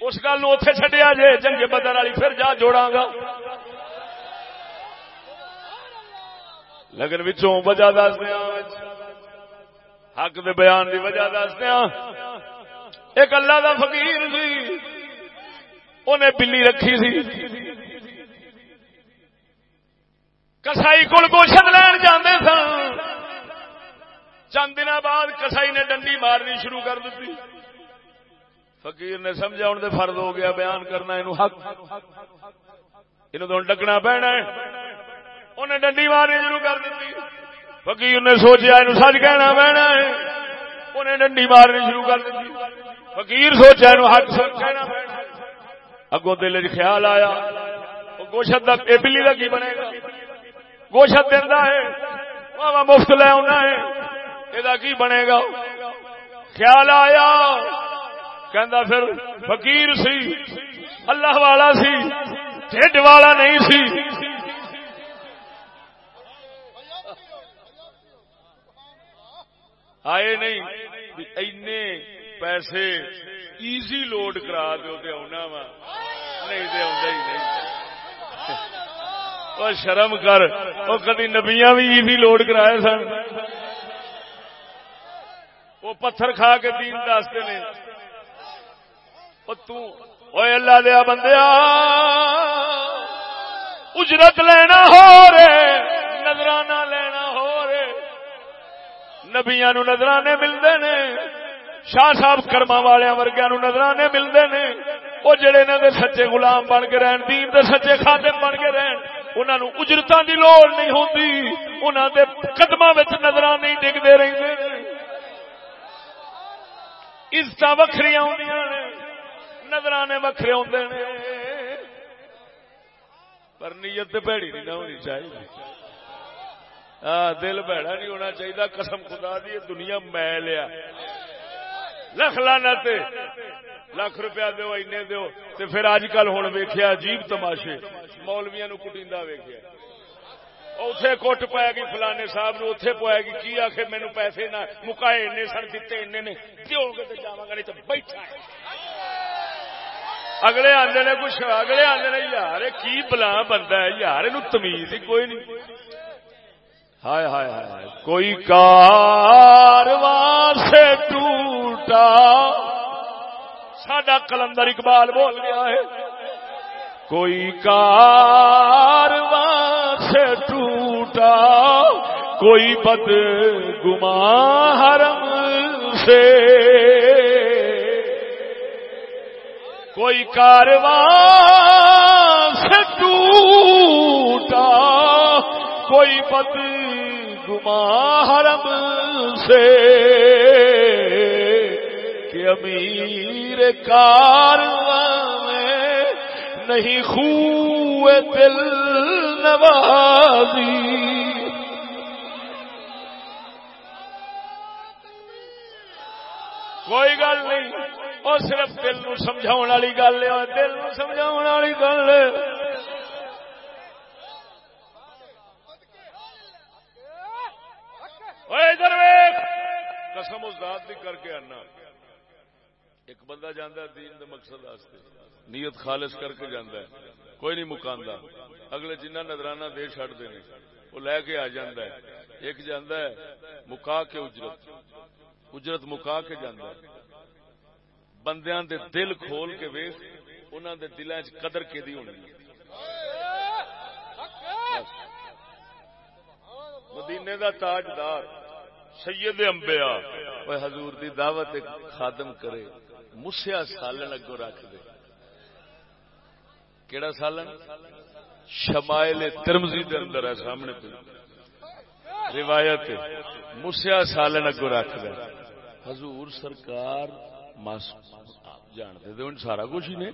اس گل اتے چڈیا جے جنگ بدر والی پھر جا جوڑا گا۔ لیکن وجہ دس دیا حق دے بیان دی وجہ دس دیا ایک اللہ دا فقیر سی انہیں بلی رکھی سی۔ کسائی کول گوشت لین جانے سن۔ چند دن بعد کسائی نے ڈنڈی مارنی شروع کر دیتی۔ فقیر نے سمجھا ان دے فرض ہو گیا، بیان کرنا حق۔ تو ڈکنا پینا انہیں ڈنڈی مارنی شروع کر دیتی۔ فقیر نے سوچا یہ سچ کہنا پینا ہے۔ انہیں ڈنڈی مارنی شروع کر دیتی۔ فقیر سوچا یہ حق سچ کہنا پینا اگوں دل چ خیال آیا گوشت کا بلی کا کی بنے گا؟ گوشت دینا ہے مفت لے آنا ہے۔ یہ کی بنے گا؟ خیال آیا۔ کہندا پھر فقیر سی، اللہ والا سی، ٹھڈ والا نہیں سی۔ آئے نہیں اینے پیسے ایزی لوڈ کرا دو تے آنا وا۔ نہیں تے آندا ہی نہیں۔ وہ شرم کر وہ کدی نبیاں بھی ایزی لوڈ کرائے سن۔ وہ پتھر کھا کے دین دستے نے۔ اوے اللہ دیا بندیا اجرت لینا ہو رے، نظرانہ لینا ہو رے۔ نبیا نو نظرانے ملتے نے، شاہ صاحب کرما والے ورگیا نو نظرانے ملتے نے۔ وہ جڑے انہوں دے سچے غلام بن کے رہن، دین دے سچے خادم بن کے رہن انہوں نے اجرتوں کی لوڑ نہیں ہوتی انہوں دے قدم نظرانے ڈگتے رہتے عزت وکری آدی نظرانے وکھرے آتے نے۔ پر نیت پیڑی نہیں ہونی چاہیے۔ دل بھڑا نہیں ہونا چاہیے۔ قسم خدا دی دنیا میں لیا لکھ لانا لاکھ روپیہ دو اینے دو تے پھر اج کل ہوں ویخیا عجیب تماشے۔ مولویا نو کٹیندا ویخیا اتے کٹ پائے گی فلانے صاحب نو اتے پائے گی کی آخ مینو پیسے نہ، مکائے این سن، دیتے این نے۔ دو گے تو جا گا نہیں تو بیٹھا اگلے آدھے نے کچھ اگلے آدھے نے یار کی بلا بندہ ہے؟ یار یہ تمیز ہی کوئی نہیں۔ ہائے ہائے ہائے کوئی کارواں سے ٹوٹا۔ ساڈا کلندر اقبال بول گیا ہے۔ کوئی کارواں سے ٹوٹا۔ کوئی بد گما حرم سے۔ کوئی کارواں سے ٹوٹا، کوئی بد گما حرم سے، کہ امیر کارواں میں نہیں خو دل نوازی۔ کوئی گل نہیں۔ اور صرف دل نو سمجھا والی گل ہے دل نو سمجھا والی گل قسم اس ذات بھی کر کے آنا۔ ایک بندہ جانا دین دے مقصد آستے نیت خالص کر کے جانا ہے۔ کوئی نہیں مکاندہ اگلے جنہ نظرانہ دے چھڑ دینے۔ وہ لے کے آ جاندہ ہے۔ ایک جاندہ ہے، مکا کے اجرت۔ اجرت مکا کے جاندہ ہے۔ بندیاں دے دل کھول کے ویس، انہاں دے دلائیں قدر کے دی ہونی مدینے دا تاجدار، سید انبیاء وہ حضور دی دعوت ایک خادم کرے مسیا سالن اگو رکھ دے۔ کیڑا سالن؟ شمائل ترمزی دے اندر ہے، سامنے پہ۔ روایت مسیا سالن اگو رکھ دے۔ حضور سرکار جانتے تھے سارا کچھ ہی نے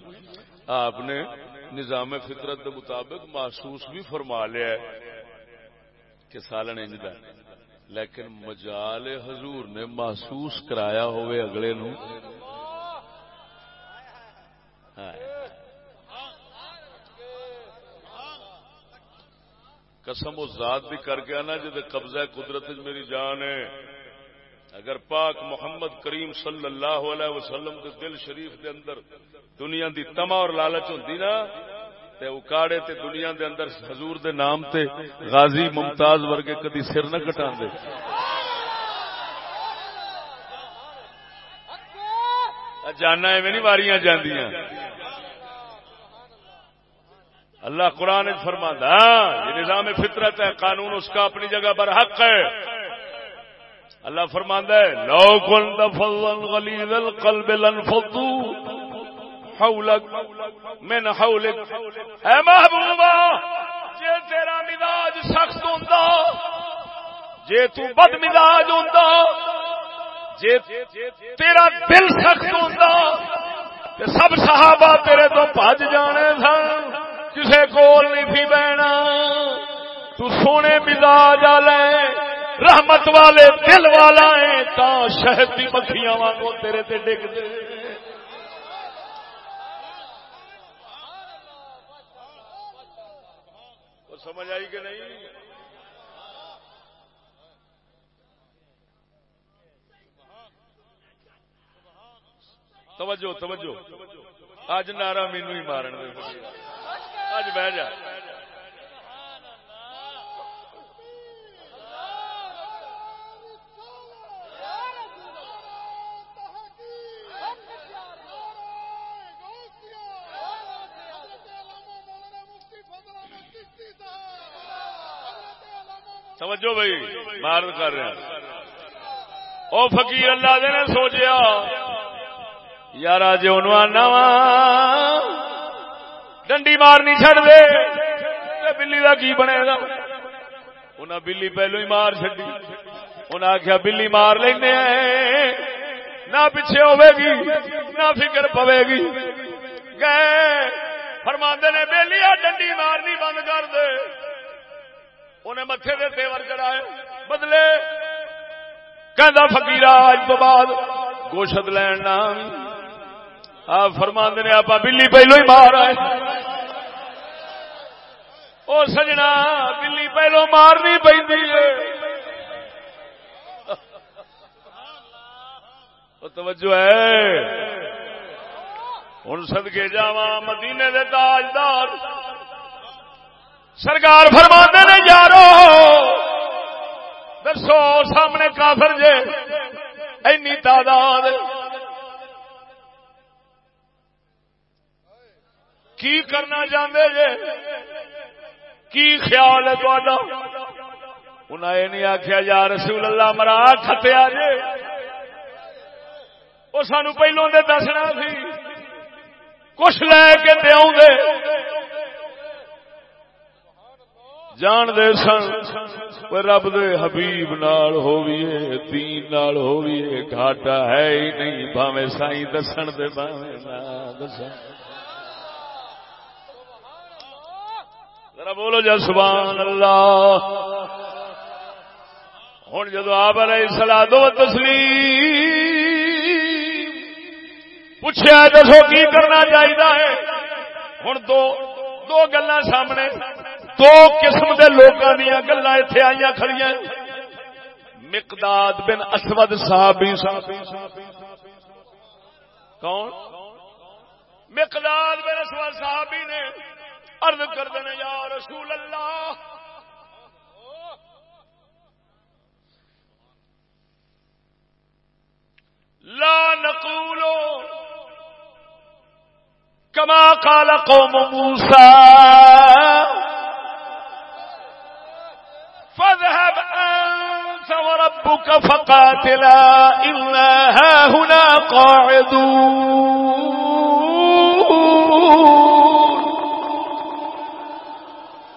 آپ نے نظام فطرت کے مطابق محسوس بھی فرما لیا ہے کہ سالن انج لیکن مجال حضور نے محسوس کرایا ہوئے اگلے نو۔ قسم و ذات بھی کر کے آنا جب قبضہ قدرت میری جان ہے۔ اگر پاک محمد کریم صلی اللہ علیہ وسلم کے دل شریف دے اندر دنیا دی تما اور لالچ ہوتی نا تے اکاڑے تے دنیا دے اندر حضور دے نام تے غازی ممتاز ورگے کدی سر نہ کٹا دے۔ جانا ایویں نہیں واریاں جاندیاں۔ اللہ قرآن فرما یہ نظام فطرت ہے قانون اس کا اپنی جگہ پر حق ہے۔ اللہ فرماندہ ہے، لو کن دفل غلیظ القلب لنفضوا حولک من حولک۔ اے محبوبا جے تیرا مزاج سخت ہوندا، جے تو بد مزاج ہوندا، جے تیرا دل سخت ہوندا، تے سب صحابہ تیرے تو بھج جانے سن، کسے کول نہیں تھی بہنا تو سونے مزاج والے رحمت والے دل والا ہے، تا شہد کی مکھیاں وانگو تیرے تے ڈگ دے۔ سمجھ آئی کہ نہیں؟ توجہ توجہ۔ اج نارا مینو ہی مارن اج بہ جا۔ توجہ بھائی مار کر رہے ہیں او فقیر اللہ دے نے سوچیا یار اج ان وا، ڈنڈی مارنی چڑ دے، تے بلی دا کی بنے گا؟ انہیں بلی پہلو ہی مار چڈی انہیں آخیا بلی مار لینا نہ پیچھے ہوے گی، نہ فکر پوے گی۔ گئے، فرماندے نے بہلی ڈنڈی مارنی بند کر دے۔ انہیں متے دے تیور چڑھائے بدلے۔ کہ فکیر اج تو بعد گوشت لین آپ فرما نے آپ بلی پہلو ہی مار آئے۔ او سجنا، بلی پہلو مارنی پہ توجہ ہے۔ ہوں سدکے جا مدینے دے تاجدار۔ سرکار فرما نے، یارو، دسو، سامنے کافر جے، اینی تعداد۔ کی کرنا چاہتے جے؟ کی خیال ہے تا انہیں یہ نہیں آخیا یا رسول اللہ، مرا کھتیا جے۔ وہ سانو پہلوں دے دسنا سی، کچھ لے کے دے۔ جان دے سن رب دے حبیب نال ہوئیے دین نال ہوئیے گھاٹا ہے ہی نہیں بھاوے سائی دسن دے بھاوے نہ دسن ذرا بولو جا سبحان اللہ ہوں جدو آپ علیہ سلا دو تسلیم پوچھا دسو کی کرنا چاہیے ہوں دو دو گلا سامنے، دو قسم دے لوگوں دیا گلا اتنے آئی کھڑی مقداد بن اسود صحابی کون؟ مقداد بن اسود صحابی نے ارد کر دینا، یا رسول اللہ۔ لا نقولو کما قال قوم موسى. فاذهب أنت وربك فقاتلا إنا هاهنا قاعدون.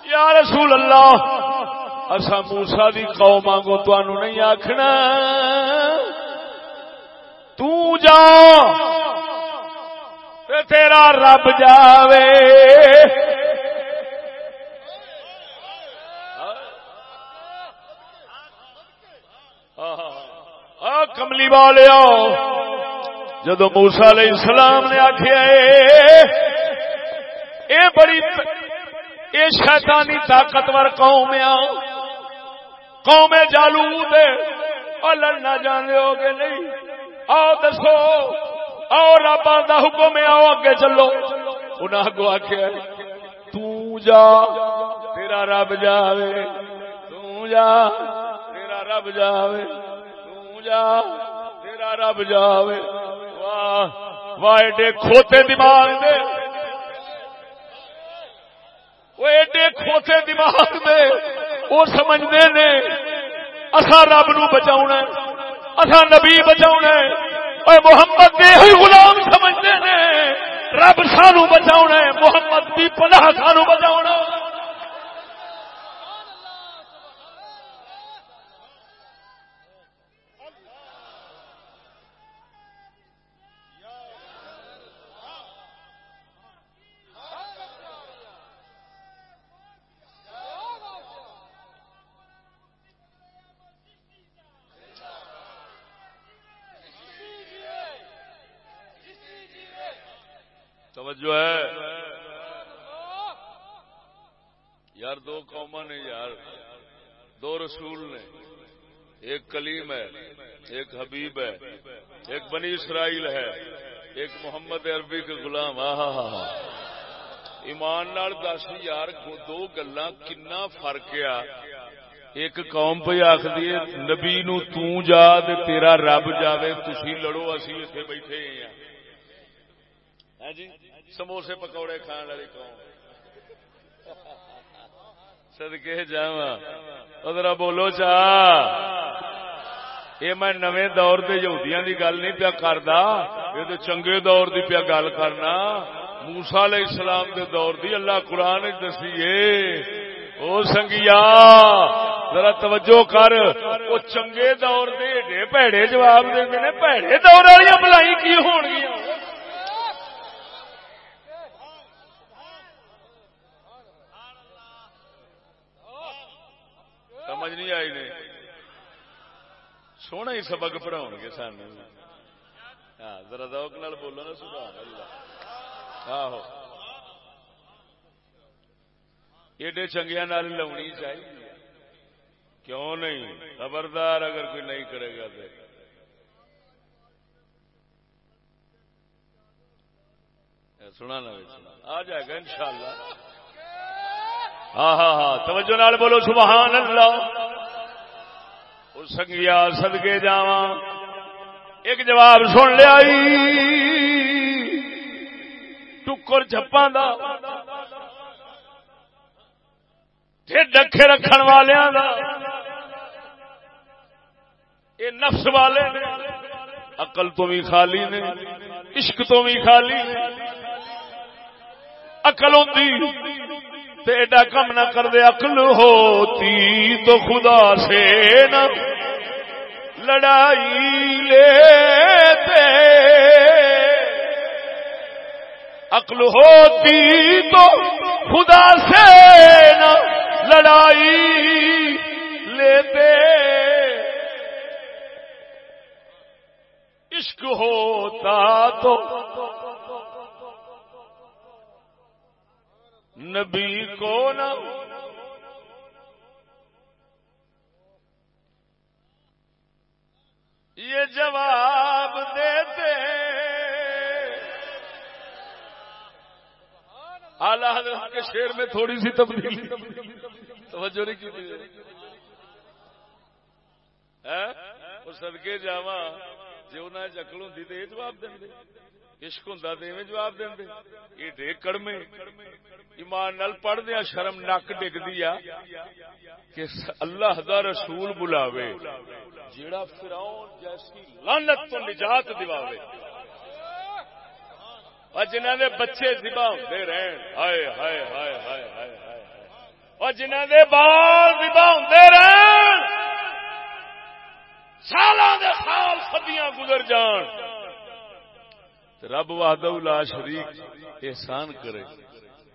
یا رسول اللہ اصا موسا دی قوم کو تنوع نہیں آخنا تیرا رب جاوے۔ کملی والے جدو موسا علیہ السلام نے آخیا اے بڑی اے شیطانی طاقتور قوم آ قوم جالو لڑنا جانے ہو گے نہیں۔ آؤ دسو۔ آؤ رب دا حکم آؤ اگے چلو۔ انہیں اگو آخیا تا تیرا رب جاوے۔ تا تیرا رب جاوے۔ جا، تیرا رب جاوے۔ واہ واہ، ایڈے کھوتے دماغ دے۔ وہ ایڈے کھوتے دماغ دے۔ وہ سمجھتے نے اصا رب نو بچاؤ اصا نبی بچا اے محمد دے ہوئی غلام سمجھتے ہیں۔ رب سانو بچا محمد دی پناہ سانو بچا ہے یار دو قوم نے یار دو رسول نے، ایک کلیم ہے، ایک حبیب ہے، ایک بنی اسرائیل ہے، ایک محمد عربی کے غلام ایمان نال دس یار، دو گلا کنا فرق آ ایک قوم پہ آخری نبی نو جا تیرا رب جاوے تھی لڑو، اسی اتنے بیٹھے ہیں۔ ہاں جی سموسے پکوڑے کھان والی قوم۔ سدکے جا ادھر بولو چا۔ یہ میں نویں دور دے یہودیاں دی گل نہیں پیا کردا یہ تو چنگے دور دی پیا گل کرنا۔ موسا علیہ السلام دے دور دی اللہ قرآن دسیے او سنگیا، ذرا توجہ کر۔ وہ چنگے دور دے ایڈے پیڑے جواب دے نے، پیڑے دور والی بلائی کی ہون گیا سمجھ نہیں آئی نے سونا ہی سبق پڑھاؤ گے سان ذرا دوک نال بولو نا سبحان اللہ آہو ایڈے چنگیا نال لونی چاہیے کیوں نہیں خبردار اگر کوئی نہیں کرے گا تو سنا نہ آ جائے گا انشاءاللہ ہاں ہاں ہاں توجہ نال بولو سبحان اللہ سنگیا سدگے جا ایک جواب سن لیا ٹکر چپا ڈکے رکھن والوں کا یہ نفس والے اقل تو بھی خالی نے عشق تو بھی خالی نے اقل ہوتی ایڈا کم نہ کر دے اقل ہوتی تو خدا سے نہ لڑائی لیتے۔ عقل ہوتی تو خدا سے نہ لڑائی لیتے۔ عشق ہوتا تو نبی کو نہ یہ جواب دیتے۔ اعلی حضرت کے شیر میں تھوڑی سی تبدیلی۔ توجہ نہیں کی سدکے جا جی انہیں چکل ہوں تو یہ جواب دیں عشق ہوں تو جواب دیں یہ ڈیک کڑمے۔ ایمان نال پڑھ دیا شرم نک ڈگ دیا کہ اللہ دا رسول بلاوے۔ جیڑا فراؤن جیسی لانت تو نجات دواوے اور جنہ دے بچے دبا ہوتے رہن۔ ہائے ہائے ہائے ہائے ہائے ہائے۔ اور جنہ دے بال دبا ہوتے رہن۔ سالاں دے سال صدیاں گزر جان۔ رب وحدہ لا شریک احسان کرے،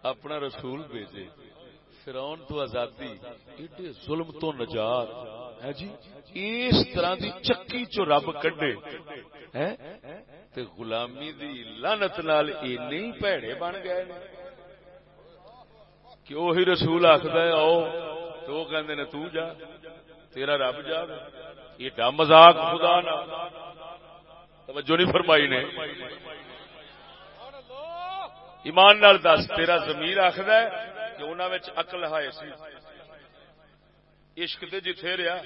اپنا رسول بھیجے۔ فرعون تو آزادی، ایڈے ظلم تو نجات۔ ہے جی؟ اس طرح دی چکی چو رب کڈے۔ تے غلامی دی لعنت نال اینے ہی پیڑے بن گئے۔ نے کہ وہی رسول آخر ہے، آؤ۔ تو وہ کہندے نے، تو جا، تیرا رب جا۔ ایڈا مذاق خدا نہ توجہ نہیں فرمائی نے۔ ایمان نال دس، تیرا زمیر آخر ہے کہ انہوں اقل ہے سی۔ عشق تے جتھے رہا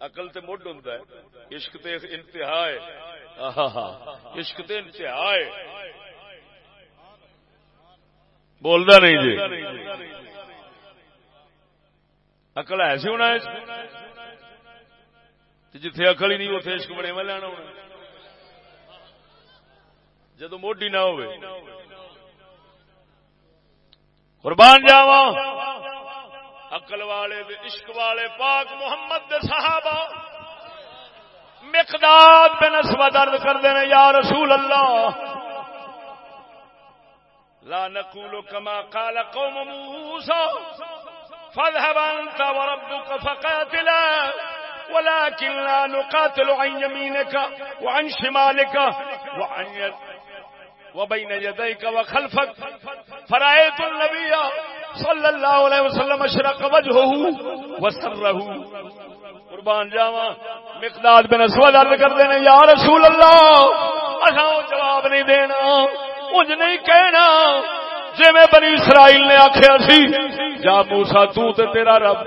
اقل تے مڈ ہوں عشق تے انتہا ہے۔ عشق تے انتہا ہے۔ بولتا نہیں جی۔ اقل ہے سی ہونا جتھے اقل ہی نہیں اتنے عشق بڑے میں لینا ہونا جدو موڈی نہ ہوئے۔ قربان جاوا اقل والے دے عشق والے پاک محمد دے صحابہ مقداد بن اسود درد کرتے ہیں، یا رسول اللہ، لا نقول كما قال قوم موسى فاذهب انت وربك فقاتلا۔ ولكن لا نقاتل عن يمينك وعن شمالك وعن يد وبين يديك وخلفك. فرأيت النبي صلى الله عليه وسلم اشرق وجهه وسره. قربان جاوا مقداد بن اسود عرض کر دینے، یا رسول اللہ اساں جواب نہیں دینا انج نہیں کہنا جی میں بنی اسرائیل نے آخیا سی جا موسا تیرا رب،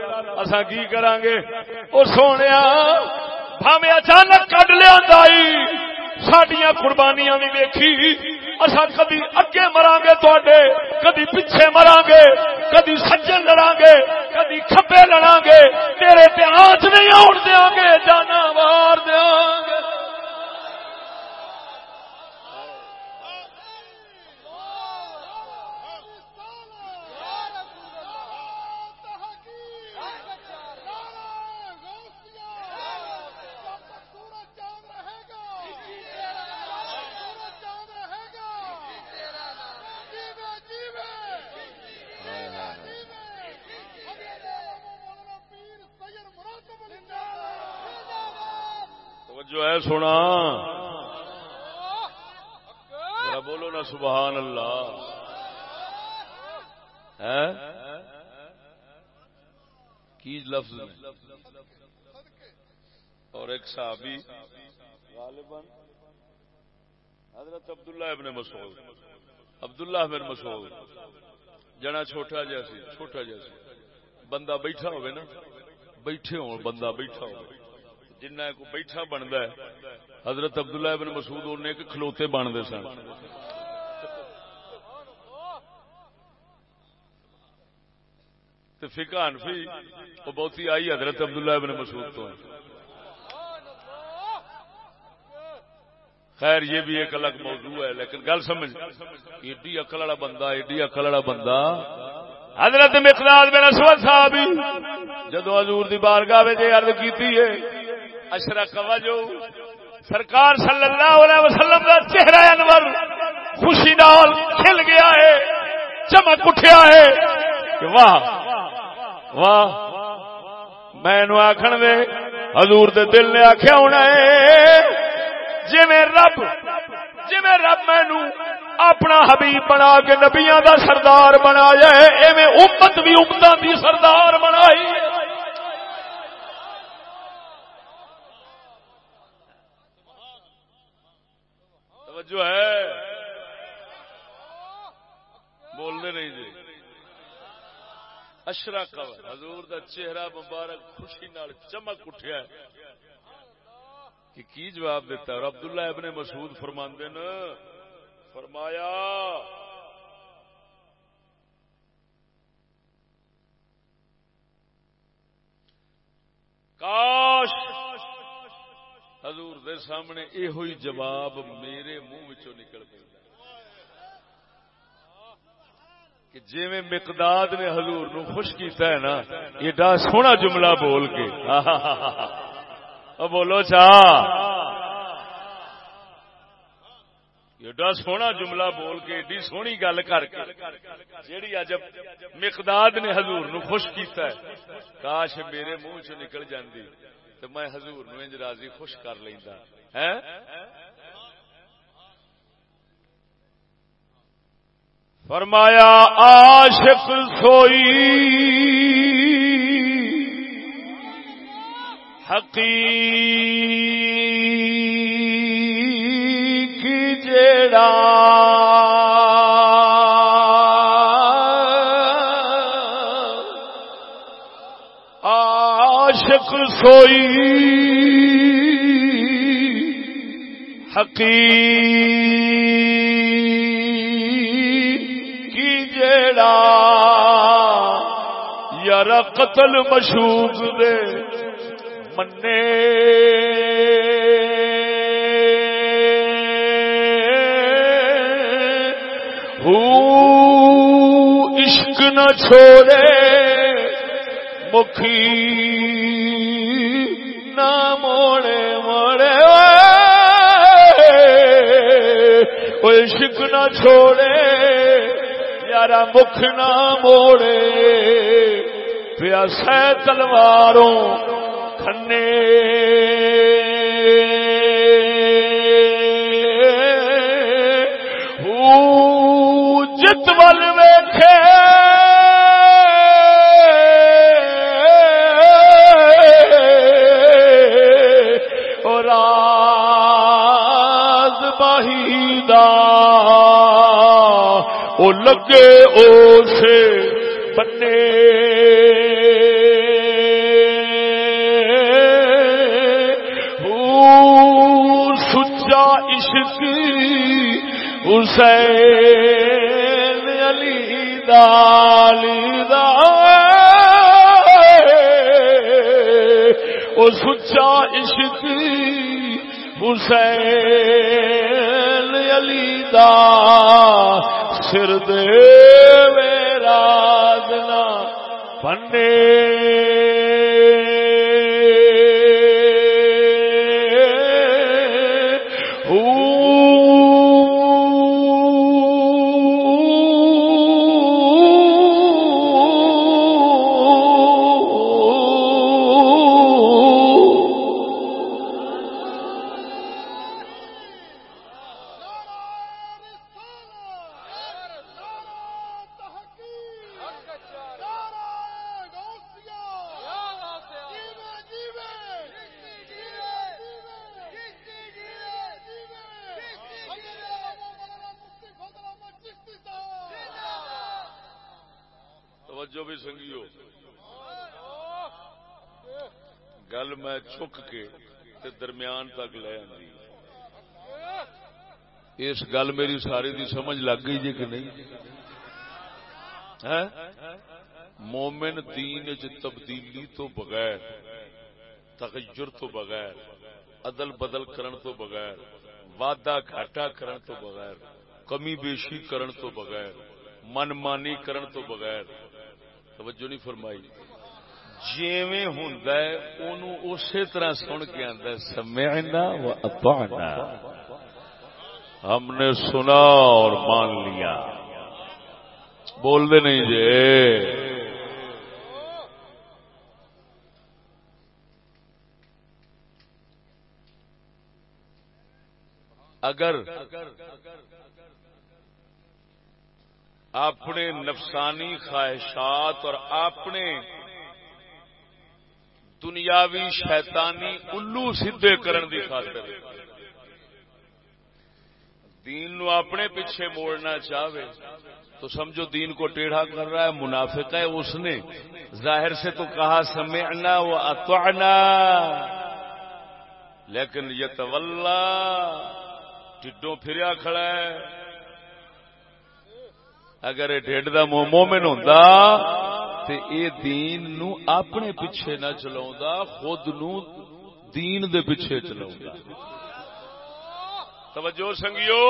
اساں کی کران گے او سونیا، بھاویں اچانک کڈ لیا ساڈیاں قربانیاں بھی ویکھی۔ اصا کدی اگے مرا گے تے کدی پیچھے مرا گے کدی سجن لڑا گے کدی کھبے لڑا گے تیرے آنچ نہیں آن دیا گے جانا مار دیا گے۔ سونا بولو نا سبحان اللہ۔ کی لفظ اور ایک صحابی۔ غالباً حضرت عبداللہ ابن مسعود۔ عبداللہ بن مسعود۔ جنا چھوٹا جیسی چھوٹا جیسی بندہ بیٹھا ہوئے نا بیٹھے ہو بندہ بیٹھا ہوئے۔ جنہ کو بیٹھا بنتا ہے، حضرت عبداللہ ابن مسعود انہیں کہ کھلوتے بنتے سن۔ فکا انفی وہ بہت ہی آئی حضرت عبداللہ ابن مسعود تو۔ خیر، یہ بھی ایک الگ موضوع ہے، لیکن گل سمجھ، ایڈی اکل والا بندہ، ایڈی اکل والا بندہ۔ حضرت مقداد میرا سوال صاحب جدو حضور دی بارگاہ میں عرض کیتی ہے اشرق وجو۔ سرکار صلی اللہ علیہ وسلم کا چہرہ انور خوشی نال کھل گیا ہے، چمک اٹھیا ہے۔ واہ واہ۔ میں آخر دے، حضور دے دل نے آخیا ہونا ہے۔ جی میں رب جی میں رب مینو اپنا حبیب بنا کے نبیاں دا سردار بنایا ہے، ایویں امت بھی امتوں دی سردار بنائی۔ جو ہے، بولنے نہیں جی اشرا کور حضور دا چہرہ مبارک خوشی نال چمک اٹھیا کہ کی جواب دیتا اور عبداللہ ابن مسعود فرماندے نا، فرمایا، کاش حضور دے سامنے یہ ہوئی جواب میرے منہ نکل پہ کہ جی میں مقداد نے حضور نو خوش کیتا ہے نا، ایڈا سونا جملہ بول کے۔ بولو چا۔ ایڈا سونا جملہ بول کے، ایڈی سونی گل کر کے۔ جیڑی اج مقداد نے حضور نو خوش کیتا ہے، کاش میرے منہ چ نکل جاندی۔ تو میں حضور نو انج راضی خوش کر لینا فرمایا، عاشق سوئی۔ حقیق جڑا سوئی۔ حقیق کی جڑا یار قتل مشوق دے منے۔ عشق نہ چھوڑے مکھی عشق نہ چھوڑے یارا مکھ نہ موڑے۔ پیا سہ تلواروں کھنے جت ول ویکھے او لگے او سے بنے سچا عشق حسین علی دالی دا۔ او سچا عشق حسین علی دا۔ سر دے میرا دنا پنے اس گل میری ساری دی سمجھ لگ گئی جی کہ نہیں؟ مومن دین چ تبدیلی تو بغیر، تغیر تو بغیر، عدل بدل کرن تو بغیر، وعدہ گھاٹا کرن تو بغیر، کمی بیشی کرن تو بغیر، من مانی کرن تو بغیر، توجہ نہیں فرمائی۔ جیویں ہوندا ہے، اونوں اسی طرح سن کے آندا ہے، سمعنا و اطعنا۔ ہم نے سنا اور مان لیا۔ بول دے نہیں جے۔ اگر اپنے نفسانی خواہشات اور اپنے دنیاوی شیطانی الو سدھے کرن دی خاطر۔ دین نو اپنے پیچھے موڑنا چاہے تو سمجھو دین کو ٹیڑھا کر رہا ہے، منافق ہے اس نے۔ ظاہر سے تو کہا، سمعنا و اطعنا۔ لیکن یہ تولا ٹڈوں پھریا کھڑا ہے۔ اگر یہ ڈیڈ کا مومن ہوں تو یہ دین نو اپنے پیچھے نہ چلا خود نو دین دے پیچھے چلا توجہ سنگیو۔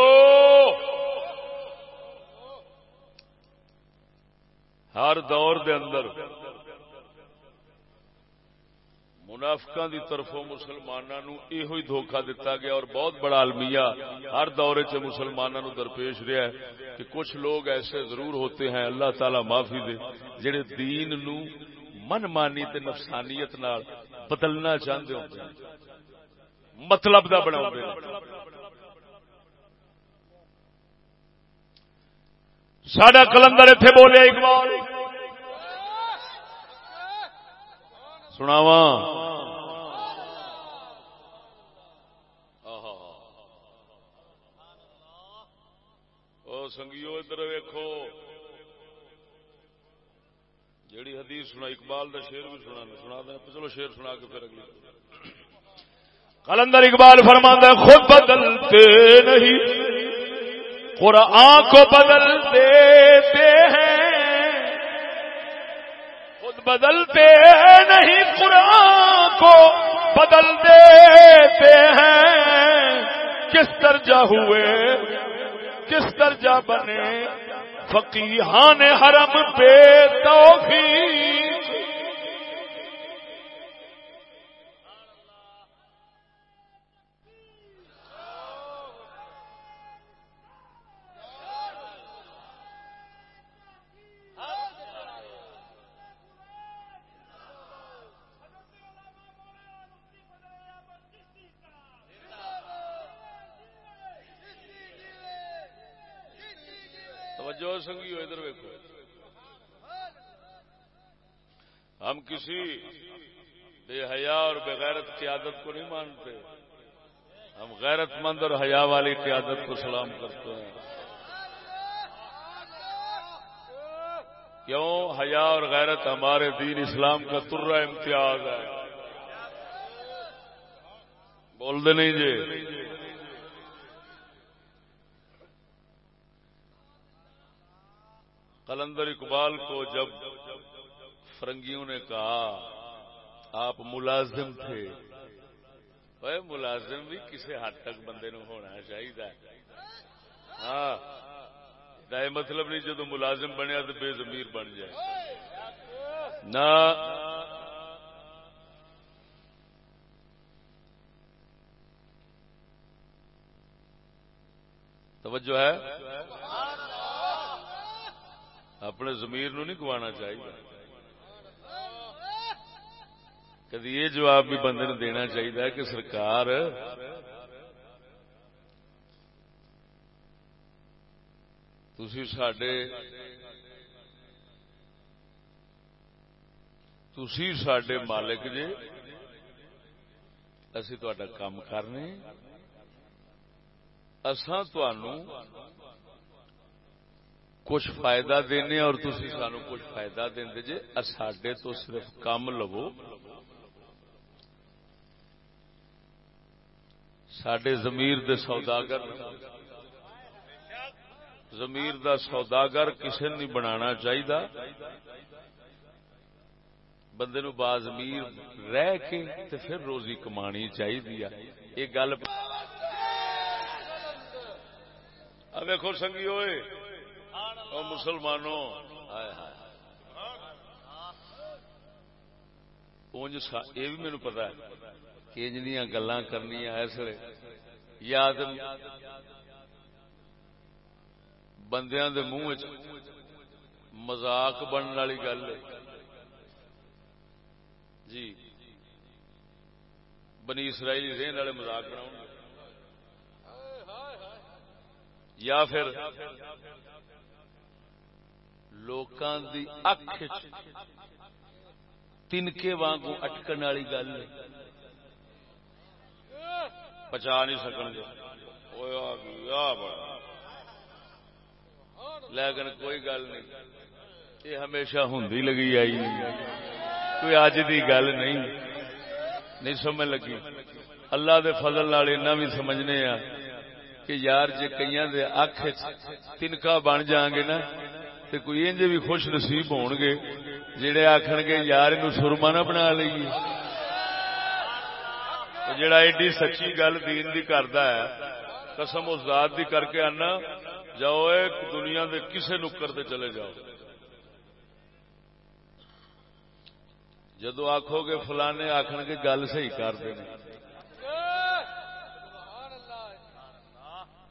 ہر دور دے اندر منافقہ دی طرفوں مسلمانوں یہ دھوکھا دیتا گیا اور بہت بڑا المیہ ہر دورے چ مسلمانوں درپیش رہا ہے کہ کچھ لوگ ایسے ضرور ہوتے ہیں اللہ تعالی معافی دے جڑے دین نو من مانی تے نفسانیت نال بدلنا چاہتے ہوتے ہیں مطلب دا بنا سڈا کلندر اتے بولے اقبال۔ سناواں۔ سنگیو، ادھر ویکو جیڑی حدیث سنا اقبال دا شیر بھی سنا سنا دیں چلو شیر سنا کے پھر اگلی۔ کلندر اقبال فرما خود بدلتے نہیں۔ قرآن کو بدل دیتے ہیں۔ خود بدلتے نہیں، قرآن کو بدل دیتے ہیں۔ کس درجہ ہوئے؟ کس درجہ بنے؟ فقیحان حرم پہ توفیق توجہ سنگی ہو ادھر ویکو ہم کسی بے حیا اور بغیرت قیادت کو نہیں مانتے۔ ہم غیرت مند اور حیا والی قیادت کو سلام کرتے ہیں۔ کیوں؟ حیا اور غیرت ہمارے دین اسلام کا ترا امتیاز ہے۔ بول دے نہیں جی۔ قلندر اقبال کو جب فرنگیوں نے کہا، آپ ملازم تھے۔ ملازم بھی کسی حد تک بندے نو ہونا چاہیے ہاں مطلب نہیں جدو ملازم بنیا تو بے زمیر بن جائے۔ نہ۔ توجہ ہے؟ اپنے زمیر نو نہیں گوانا چاہیے کدی یہ جواب بھی بندے نے دینا چاہیے کہ سرکار تھی سڈے تھی سڈے مالک جی اسی تا کام کرنے اسان کچھ فائدہ دینے اور تھی سانو کچھ فائدہ دے جی سڈے تو صرف کام لو سڈے زمیر دے سوداگر زمیر دا سوداگر کسی نہیں بنا چاہیے بندے نو بازمیر رہ کے تے پھر روزی کمانی چاہیے یہ گل ویکو سنگی ہوئے اور مسلمانوں۔ اونج یہ بھی میرے پتا ہے۔ کہ انجنیاں گلا کرنی اس لیے یاد بندیاں دے منہ مزاق بننے والی گل ہے جی بنی اسرائیلی رہن والے مزاق بنا یا پھر لوکاں دی اکھ تنکے وانگو اٹکن والی گل پچا نہیں سکن گے لیکن کوئی گل نہیں۔ یہ ہمیشہ ہوں لگی آئی۔ کوئی اج دی گل نہیں۔ نہیں سمجھ لگی۔ اللہ دے فضل ایسا بھی سمجھنے آ کہ یار جی کئی اکھ تنکا بن جان گے نا تو کوئی انج بھی خوش نصیب ہون گے جڑے آخر گے یار سرما نہ بنا لیے جڑا ایڈی سچی گل دین دی کردا ہے قسم اس ذات دی کر کے آنا جاؤ ایک دنیا دے کسے نکر تے چلے جاؤ جدو آخو گے فلانے آخر گے گل صحیح کر دیں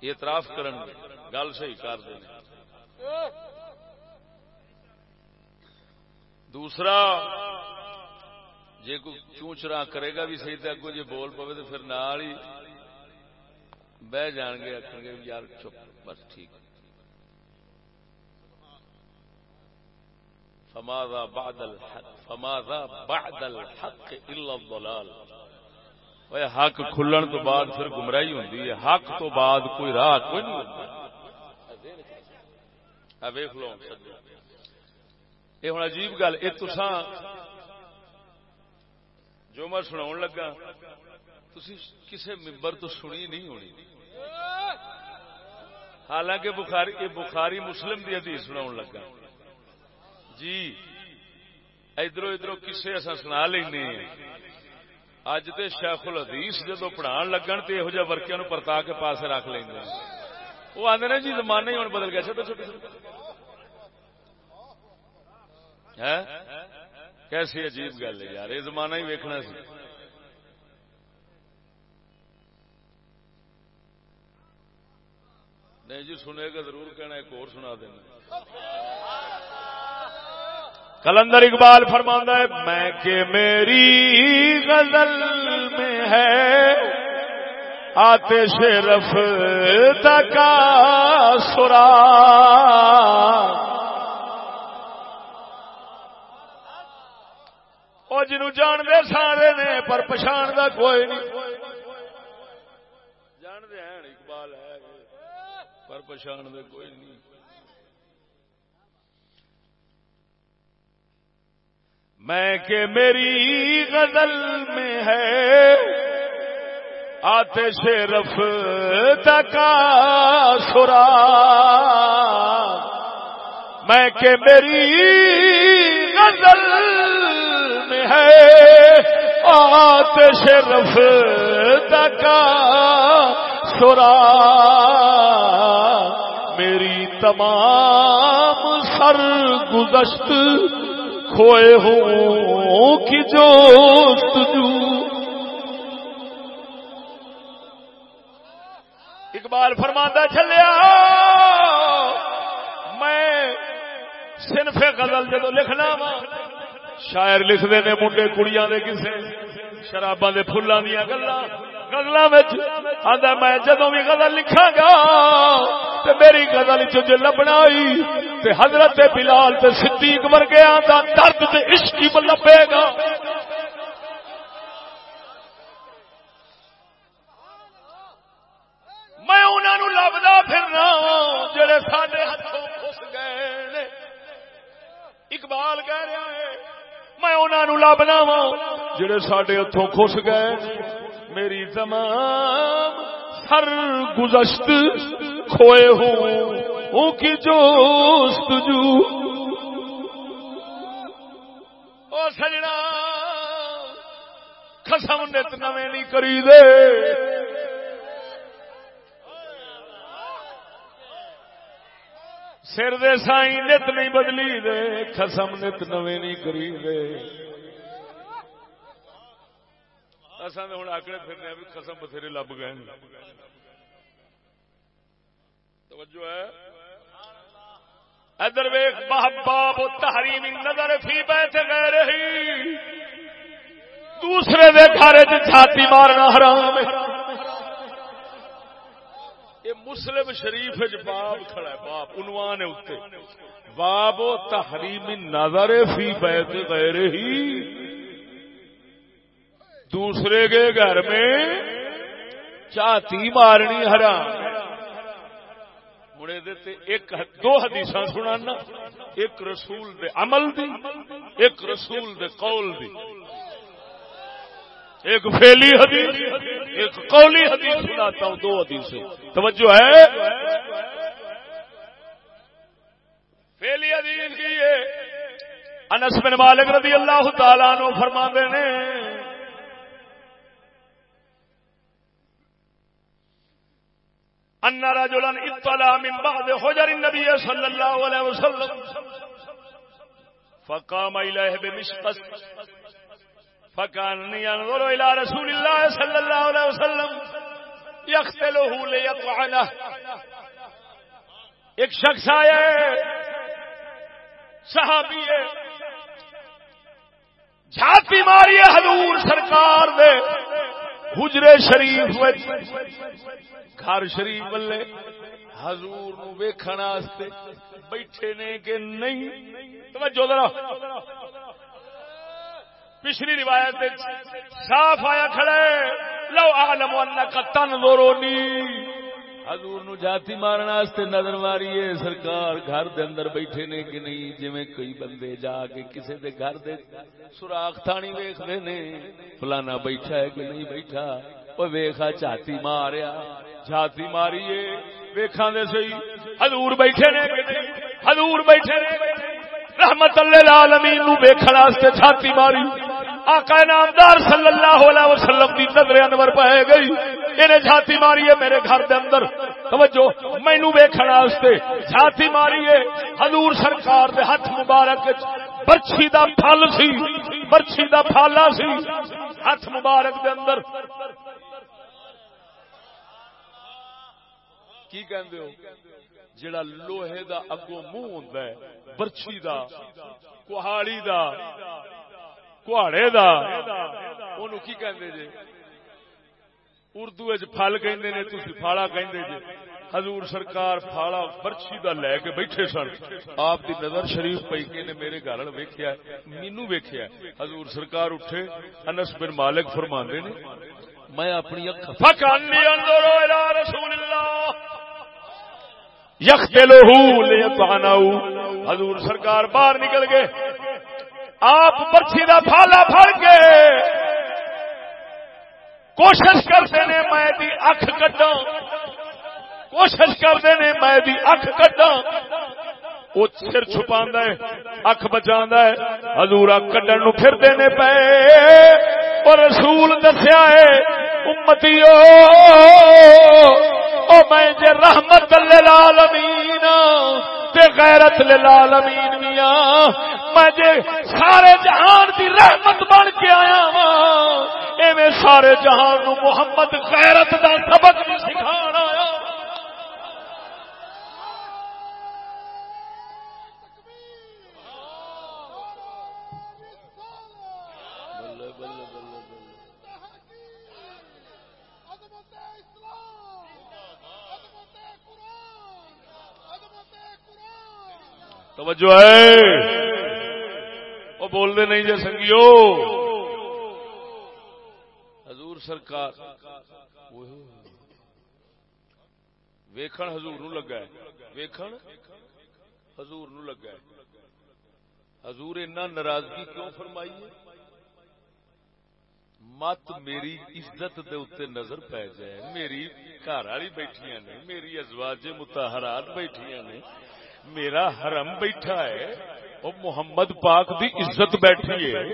اعتراف کرن گل صحیح کر دیں دوسرا جی کوئی چونچرا کرے گا بھی صحیح تو اگو جی بول پوے تو پھر نال ہی بہ جان گے آخر گے یار چپ، بس ٹھیک۔ فماذا بعد الحق، فماذا بعد الحق الا الضلال۔ حق کھلن تو بعد پھر گمراہی ہوتی ہے۔ حق تو بعد کوئی راہ کوئی نہیں ویخ لو یہ ہوں عجیب گل یہ تسان جو میں سنا لگا تھی کسی ممبر تو سنی نہیں ہونی۔ حالانکہ بخاری بخاری مسلم کی ادیس سنا لگا۔ جی ادھر ادھر کسے اصا سنا لینے اج تو شیخ الحدیث جدو پڑھا لگن تو یہو جہ ورکیا نو پرتا کے پاس رکھ لیں وہ آدھے نا جی زمانے ہی ہوں بدل گیا۔ اچھا، چھوٹے چھوٹے کیسی عجیب گل ہے یار، یہ زمانہ ہی ویکنا سی۔ نہیں جی سنے گا ضرور کہنا، ایک اور سنا دینا کلندر اقبال فرماندہ ہے، میں کہ میری غزل میں ہے آتے رف کا سرا۔ وہ جنو جان دے سارے نے، پر پچھان دا کوئی نہیں۔ جان دے ہیں، اقبال ہے۔ پر پچھان دے کوئی نہیں۔ میں کہ میری غزل میں ہے، آتے سے رف کا سرا میں کہ میری غزل ہے آتش رف کا سرا۔ میری تمام سر گزشت کھوئے ہوں کی جو اقبال فرماندہ چلیا میں صنف غزل جدو لکھنا وا۔ شاعر لکھتے نے منڈے کڑیاں دے کسے، شراباں دے فلاں دیا گلا گزل آدھا میں جدو بھی غزل لکھا گا تے میری غزل چ لبنا ہوئی تے حضرت بلال تے صدیق ورگے آدھا درد تے عشق لبے گا۔ میں انہوں لبدا پھرنا جڑے سارے ہاتھوں خس گئے اقبال کہہ رہا ہے میں انہوں لبنا وا جڑے سڈے ہاتھوں خس گئے، میری تمام سر گزشت کھوئے ہوں۔ کی جوست جو۔ او سجنا خسم نت نویں نہیں کری دے سر دے سائی نت نہیں بدلی دے خسم نت نویں نہیں کری دے۔ اصل ہوں آکڑے پھرنے بھی خسم بتھیرے لب گئے توجہ ہے۔ ادھر ویخ باب تحریم نظر فی بیت گئے رہی دوسرے دے گھر چھاتی مارنا حرام ہے۔ یہ مسلم شریف باب کھڑا ہے، باب، عنوان ہے اتنے باب تحریم نظر فی بیت غیر ہی۔ دوسرے کے گھر میں چاتی مارنی حرام۔ مڑے دیتے ایک دو حدیث سنانا، ایک رسول دے عمل دی، ایک رسول دے قول دی۔ ایک فیلی حدیث، ایک قولی حدیث سناتا ہوں دو حدیث توجہ ہے؟ فیلی حدیث کی یہ انس بن مالک رضی اللہ تعالیٰ نو فرما نے، ان رجلا اطلع من بعد حجر النبي صلى الله عليه وسلم، فقام اليه بمشقص فكان ينظر الى رسول الله صلى الله عليه وسلم يقتله ليطعنه ایک شخص آیا ہے، صحابی ہے۔ جھاتی ماری ہے حضور سرکار دے حجرے شریف گھر شریف والے حضور نو ویکھن واسطے بیٹھے نے کہ نہیں، توجہ ذرا۔ پچھلی روایت صاف آیا کھڑے لو عالم انک تنظرنی حضور نو جاتی مارن واسطے نظر ماری ہے، سرکار گھر دے اندر بیٹھے نے کہ نہیں، جویں کئی بندے جا کے کسے دے گھر دے سوراخ تھانی ویکھدے نے، فلانا بیٹھا ہے کہ نہیں بیٹھا؟ او ویکھا چاتی ماریا جاتی ماری ہے ویکھاں دے صحیح حضور بیٹھے نے کہ نہیں؟ حضور بیٹھے نے رحمت اللہ العالمین نو ویکھن واسطے چھاتی ماری۔ آقا نامدار صلی اللہ علیہ وسلم دی نظر انور پہ گئی۔ انہیں چھاتی ماری ہے میرے گھر دے اندر۔ توجہ مینو ویکھن واسطے چھاتی ماری ہے۔ حضور سرکار دے ہاتھ مبارک برچھی دا پھل سی۔ برچھی دا پھالا سی۔ ہاتھ مبارک دے اندر۔ کی کہندے ہو؟ جڑا لوہے دا اگو منہ ہوندا ہے، برچھی دا کوہاڑی دا کوہاڑے دا۔ اونوں کی کہندے جے؟ اردو وچ پھل کہندے نے، تسی پھاڑا کہندے جے۔ حضور سرکار پھاڑا، برچھی دا لے کے بیٹھے سن۔ آپ دی نظر شریف پئی کے نے میرے گھر ویکھیا مینوں ویکھیا حضور سرکار اٹھے، انس بن مالک فرماندے نے، میں اپنی اکھ فکانی انظر الى رسول اللہ۔ یختلہو لیطعنہو۔ حضور سرکار باہر نکل گئے۔ آپ برچھی دا پھالا پھڑ کے کوشش کرتے نے میں دی اکھ کٹا کوشش کرتے نے میں دی اکھ کٹا وہ سر چھپا ہے، اکھ بچا ہے۔ ہزور کڈن نو پھر دینے پے۔ اور رسول دسیا ہے، امتی او میں جے رحمت للعالمین، تے غیرت للعالمین میاں، میں جے سارے جہان دی رحمت بن کے آیا ہاں ایویں سارے جہان نو محمد غیرت دا سبق بھی سکھا۔ توجہ ہے۔ وہ بول دے نہیں جی سنگیو۔ حضور سرکار، ویکھن حضور نو لگا ہے۔ ویکھن حضور نو لگا ہے۔ حضور اتنا ناراضگی کیوں فرمائی ہے؟ مت میری عزت دے اتنے نظر پی جائے۔ میری گھر والی بیٹھیاں نے، میری ازواج متحرات بیٹھیاں نے میرا حرم بیٹھا ہے وہ محمد پاک دی عزت بیٹھی ہے۔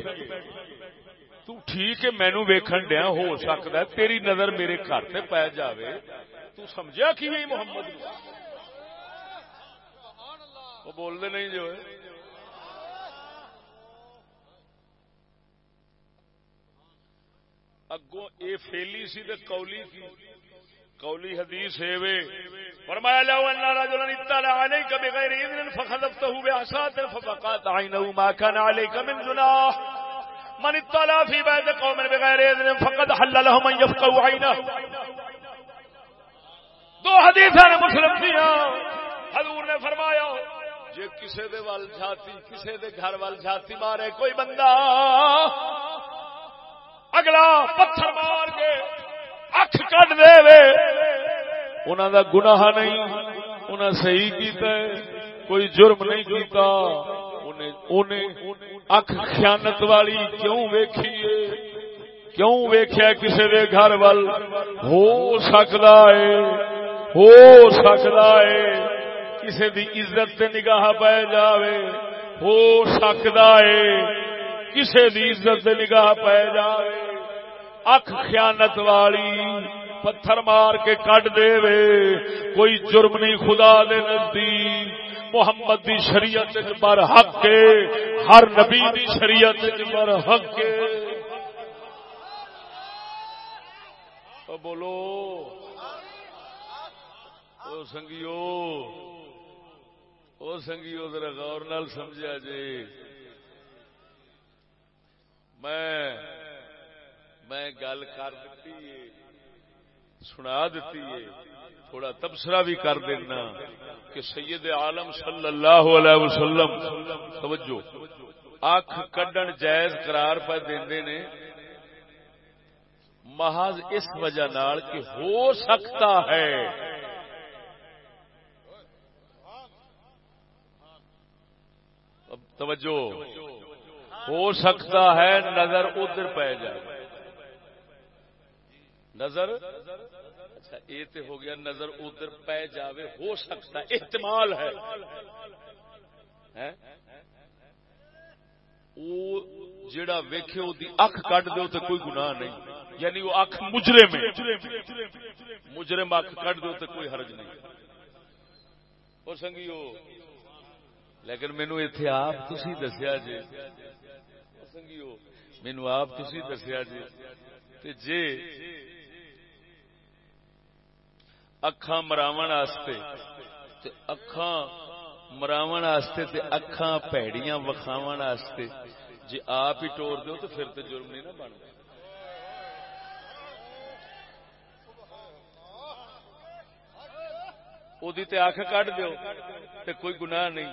تو ٹھیک ہے، مینو ویکھن دیا ہو سکتا ہے تیری نظر میرے گھر سے پی جائے تو سمجھا کی محمد؟ وہ بولتے نہیں جو ہے۔ اگوں اے فیلی سی تے قولی کی قولی حدیث ہے وے۔ فرمایا، لو ان رجلا اطلع عليك بغير اذن فخذفته بعصات فبقات عينه ما كان عليك من جناح. من اطلع في بيت قوم بغير اذن فقد حل لهم ان يفقهوا عينه دو حدیثاں نے مسلم دیا حضور نے فرمایا، جے کسے دے ول جاتی کسے دے گھر ول جاتی مارے کوئی بندہ، اگلا پتھر مار کے اکھ کٹ دے وے۔ انہوں دا گناہ نہیں انہیں صحیح کیتا ہے، کوئی جرم نہیں کیتا۔ انہیں اکھ خیانت والی کیوں ویکھیے کیوں ویکھیا کسی دے گھر ول ہو سکتا ہے، ہو سکتا ہے۔ کسی دی عزت تے نگاہ پہ جاوے، ہو سکتا ہے۔ کسی دی عزت تے نگاہ پہ جاوے۔ اکھ خیانت والی پتھر مار کے کٹ دے وے۔ کوئی جرم نہیں خدا دے نزدیک۔ محمد دی شریعت پر حق کے۔ ہر نبی دی شریعت پر حق کے۔ بولو۔ او سنگیو۔ او سنگیو، ذرا غور نال سمجھا جی۔ میں میں گل کر دیتی سنا دیتی ہے، تھوڑا تبصرہ بھی کر دینا کہ سید عالم صلی اللہ علیہ وسلم، توجہ اکھ کڈن جائز قرار پہ دے نے۔ محض اس وجہ نال کہ ہو سکتا ہے۔ توجہ، ہو سکتا ہے، نظر ادھر پہ جائے۔ نظر؟ اچھا یہ تو ہو گیا نظر، ادھر پہ جاوے، ہو سکتا ہے احتمال ہے۔ وہ جڑا ویکھے دی اکھ کٹ دو تو کوئی گناہ نہیں۔ یعنی وہ اکھ مجرے میں مجرم اکھ کٹ دو تو کوئی حرج نہیں۔ اور سنگیو، لیکن مینو اتے آپ تھی دسیا جی سنگیو مینو آپ تھی دسیا جی جے اکھاں مراون واسطے تے اکھاں مراون واسطے تے اکھاں پیڑیاں وکھاون واسطے جے آپ ہی ٹور دیو تو پھر تے جرم نہیں نہ بندا تے اکھ کڈ دیو تے کوئی گناہ نہیں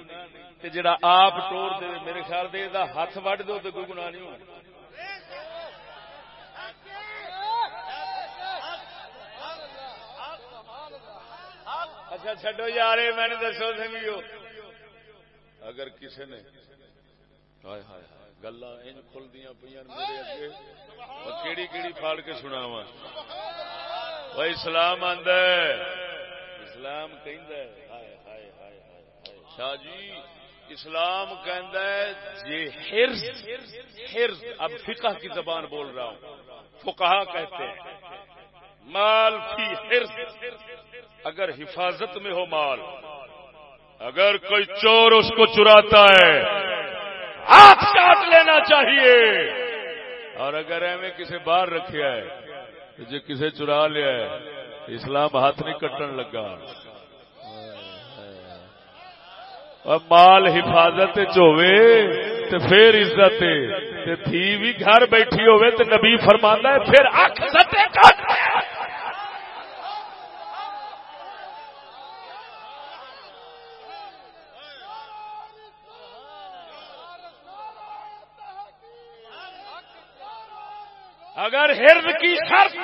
تے جڑا آپ ٹور دے میرے خیال دے ہاتھ وڈ دیو تے کوئی گناہ نہیں ہونا اچھا چڈو یار میں نے دسو سنگیو۔ اگر کسی نے گلا کھل دیا پہ میرے اگے۔ کیڑی کیڑی پھاڑ کے سنا وا اسلام آد اسلام کہ شاہ جی اسلام جی حرز حرز اب فقہ کی زبان بول رہا ہوں۔ فقہا کہتے ہیں۔ مال فی حرز اگر حفاظت میں ہو مال، اگر کوئی چور اس کو چراتا ہے، ہاتھ کاٹ لینا چاہیے۔ اور اگر ایویں کسی باہر رکھا ہے جی کسی چرا لیا ہے اسلام ہاتھ نہیں کٹن لگا۔ اور مال حفاظت تو پھر عزت تھی بھی گھر بیٹھی ہوئے تو نبی فرمانا ہے، پھر اکھ سٹے اگر ہرد کی شرط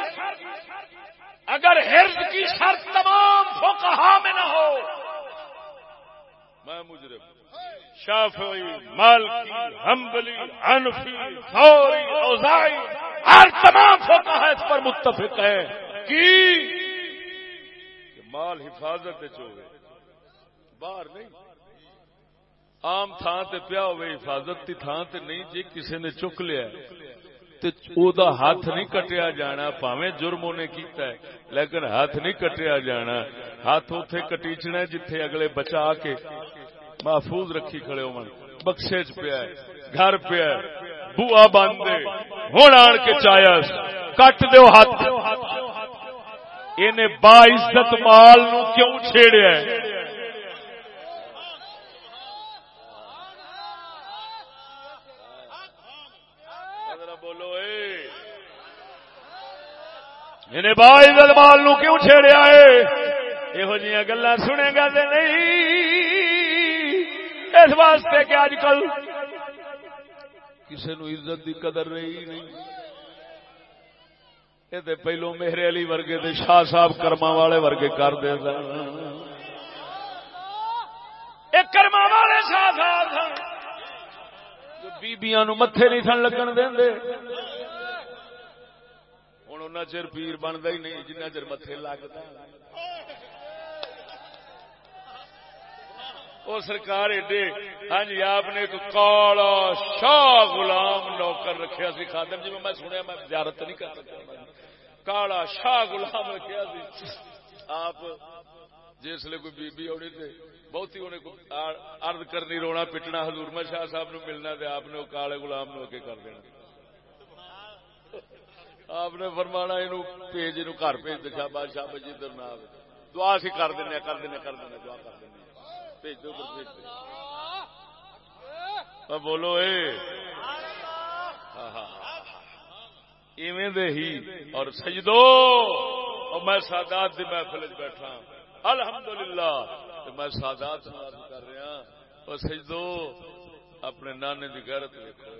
اگر ہرد کی شرط تمام فوکہ میں نہ ہو، میں مجرم شافعی، مالکی، حنبلی، حنفی فوری اوزائی، ہر تمام فوکہ اس پر متفق ہے کہ مال حفاظت چوے باہر نہیں۔ عام تھان تے پیا ہوئے حفاظت کی تھان تے نہیں جی کسی نے چک لیا۔ دا ہاتھ نہیں کٹیا جانا پاوے جرم انہیں کیتا ہے، لیکن ہاتھ نہیں کٹیا جانا۔ ہاتھ اتے کٹیچنا جتھے اگلے بچا کے محفوظ رکھی کھڑے ہو بخشے چ پیا گھر پیا بوا بند ہوں آن کے چایا کٹ دو ہاتھ۔ انہیں با عزت مال نو کیوں چھیڑیا انہیں با عزت نو کیوں چھیڑیا ہے یہو جی گلا سنے گا نہیں اس واسطے کہ اج کل کسی نو عزت دی قدر رہی نہیں یہ پہلو میرے علی ورگے دے شاہ صاحب کرما والے ورگے کر دے کرما والے شاہ صاحب بیبیاں نو متے نہیں سن لگن دے ہوں چر پیر بنتا ہی نہیں جنہ چر متے لگتا وہ سرکار ایڈے ہاں جی آپ نے ایک کالا شاہ غلام نوکر رکھا سی، خادم جی میں سنیا، میں زیارت نہیں کر سکتا۔ کالا شاہ غلام رکھا سی۔ آپ جسے کوئی بی بی آنی بہت ہی انہیں ارد کرنی، رونا پٹنا حضور میں شاہ صاحب نو ملنا تھے آپ نے کالے غلام نو اگے کر دینا۔ آپ نے فرمانا یہ پیج یہ گھر بھیج دکھا بادشاہ بجی ادھر نہ دعا سی کر دینا کر دینا کر دینا دعا کر دینا بھیج دو بھیج دو بولو اے! ایویں دے ہی۔ اور سجدو! اور میں سادات دی محفل بیٹھا الحمدللہ۔ میں سادات کر رہا اور سجدو اپنے نانے کی غیرت دیکھو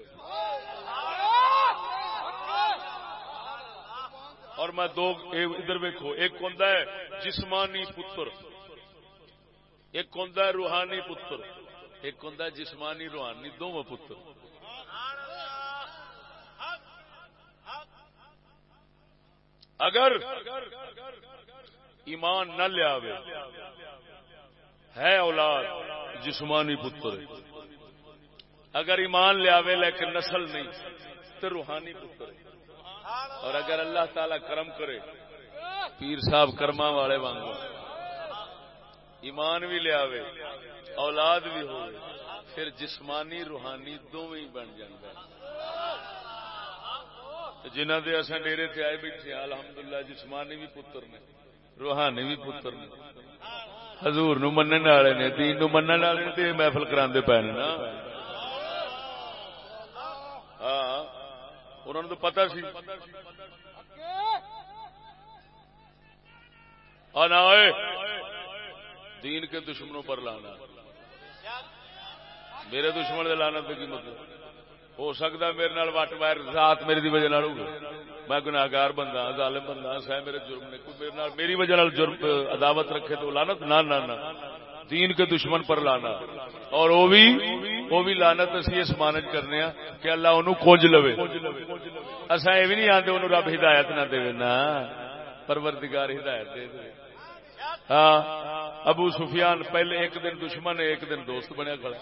اور میں دو ادھر ویکو ایک ہوں جسمانی پتر، ایک ہوں روحانی پتر، ایک ہوں جسمانی روحانی، دونوں پتر۔ اگر ایمان نہ لیا ہے اولاد جسمانی پتر۔ اگر ایمان لیا لیکن نسل نہیں، تو روحانی پتر۔ اور اگر اللہ تعالی کرم کرے، پیر صاحب کرما والے وانگو، ایمان بھی لیا اولاد بھی ہو پھر جسمانی، روحانی دونوں بن جنہ دے اصا ڈیری سے آئے بیٹھے الحمدللہ جسمانی بھی پتر نے، روحانی بھی پتر نے۔ حضور نو منن والے نے، دین نو منن والے محفل کرا پے نا۔ انہوں نے تو پتا سی۔ دین کے دشمنوں پر لانا۔ میرے دشمن لانا تو کی مطلب؟ ہو سکتا میرے نال وٹ وائر رات میری دی وجہ ہو میں گناگار بندہ ہاں، ظالم بندہ ہاں، سہ میرے جرم نے۔ کوئی میرے نال میری وجہ نال جرم عداوت رکھے تو لانت نہ۔ دین کے دشمن پر لانا۔ اور وہ بھی وہ بھی لانت اسی اس مانج کرنے کہ اللہ انہوں کونج لو اصا یہ بھی نہیں آتے انہوں رب ہدایت نہ دے نا پروردگار ہدایت دے دے۔ ہاں ابو سفیان پہلے ایک دن دشمن، ایک دن دوست بنیا۔ کھڑا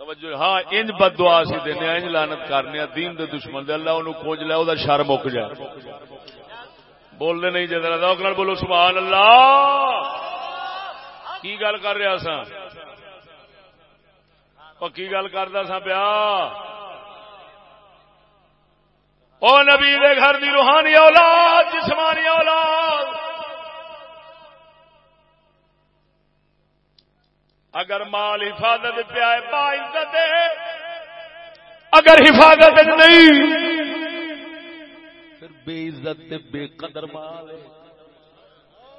توجہ ہاں انج بد دعا سی دینے انج لانت کرنے دین دے دشمن دے، اللہ انہوں کھوج لے، او دا شر مک جائے۔ بول دے نہیں جدر ذوق نال بولو، سبحان اللہ۔ کی گل کر رہا سا کی گل کردا سا پیا؟ او نبی دے گھر دی روحانی اولاد، جسمانی اولاد۔ اگر مال حفاظت پیا با عزت اگر حفاظت نہیں پھر بے عزت تے بے قدر مال ہے۔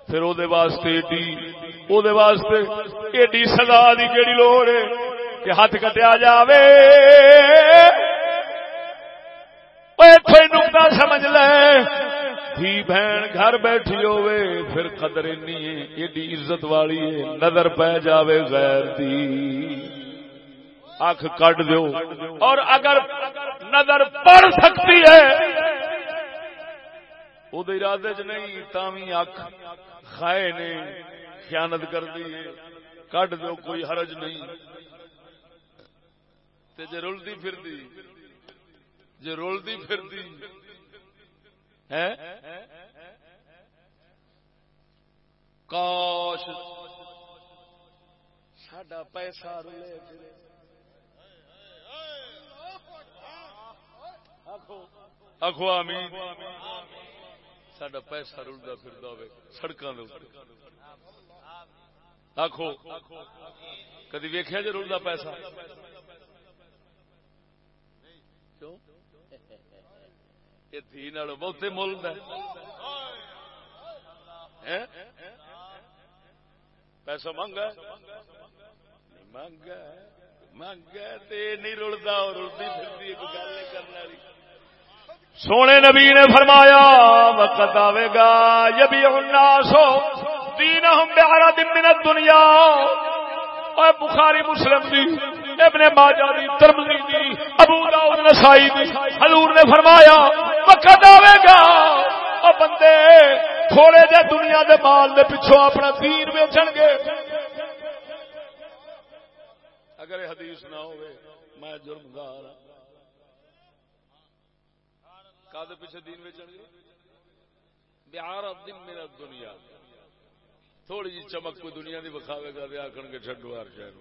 پھر او دے واسطے ایڈی او دے واسطے ایڈی سزا دی کیڑی لوڑ ہے کہ ہاتھ کٹیا جاوے۔ نقطہ سمجھ لے۔ دھی بہن گھر بیٹھی ہوئے پھر قدر اینی ہے، ایڈی عزت والی ہے، نظر پہ جاوے غیر دی۔ اکھ کٹ دیو۔ اور اگر نظر پڑ سکتی ہے وہ ارادے چ نہیں تاوی اکھ خائے نے خیانت کر دی ہے کٹ دو کوئی حرج نہیں تے جے رلدی پھر دی جی رولتی پھرتی کاش سڈا پیسہ رلے آخو آمی سڈا پیسہ رلتا پھر سڑکوں آخو کدی ویخیا جی رلتا پیسہ؟ کیوں؟ تھی بہتے مل پیسہ مہنگا مہنگا مہنگا نہیں رلتا رلتی پھرتی گل کرنے والی۔ سونے نبی نے فرمایا، وقت آئے گا یبی سو دین ہم بہارا دن من دنیا بخاری مسلم دی، ابن ماجہ دی، ترمذی دی، ابو داؤد نسائی دی، حضور نے فرمایا، وقت آوے گا۔ او بندے، تھوڑے جے دنیا دے مال دے پیچھے اپنا دین بیچن گے۔ اگر حدیث نہ ہوئے، میں جرمدار ہوں کا پیچھے دین بیچن گے؟ بیار دن میرا دنیا۔ تھوڑی جی چمک کوئی دنیا دی بکھاوے گا آخر کے چڈو ہر شہر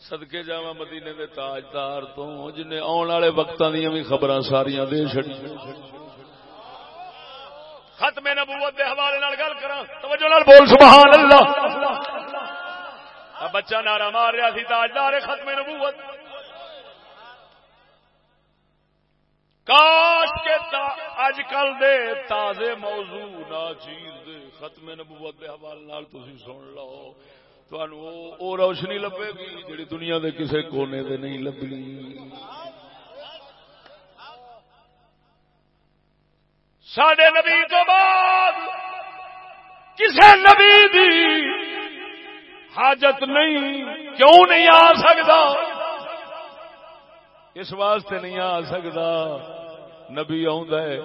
سدکے جا مدینے دے تاجدار تو جن آن والے وقت دیا بھی خبر ساریا دے چڑی ختم نبوت دے حوالے نال گل کرا توجہ نال بول، سبحان اللہ۔ بچہ نارا مار رہا سی، تاجدار ختم نبوت۔ کاش کے اج کل دے تازے موضوع نا چیز دے ختم نبوت دے حوالے نال تسی سن لو۔ تانوں او روشنی لبے گی جڑی دنیا دے کسے کونے دے نہیں لبنی۔ سڈے نبی تو بعد کسے نبی دی حاجت نہیں، کیوں نہیں آ سکتا اس واسطے نہیں آ سکتا نبی ہے،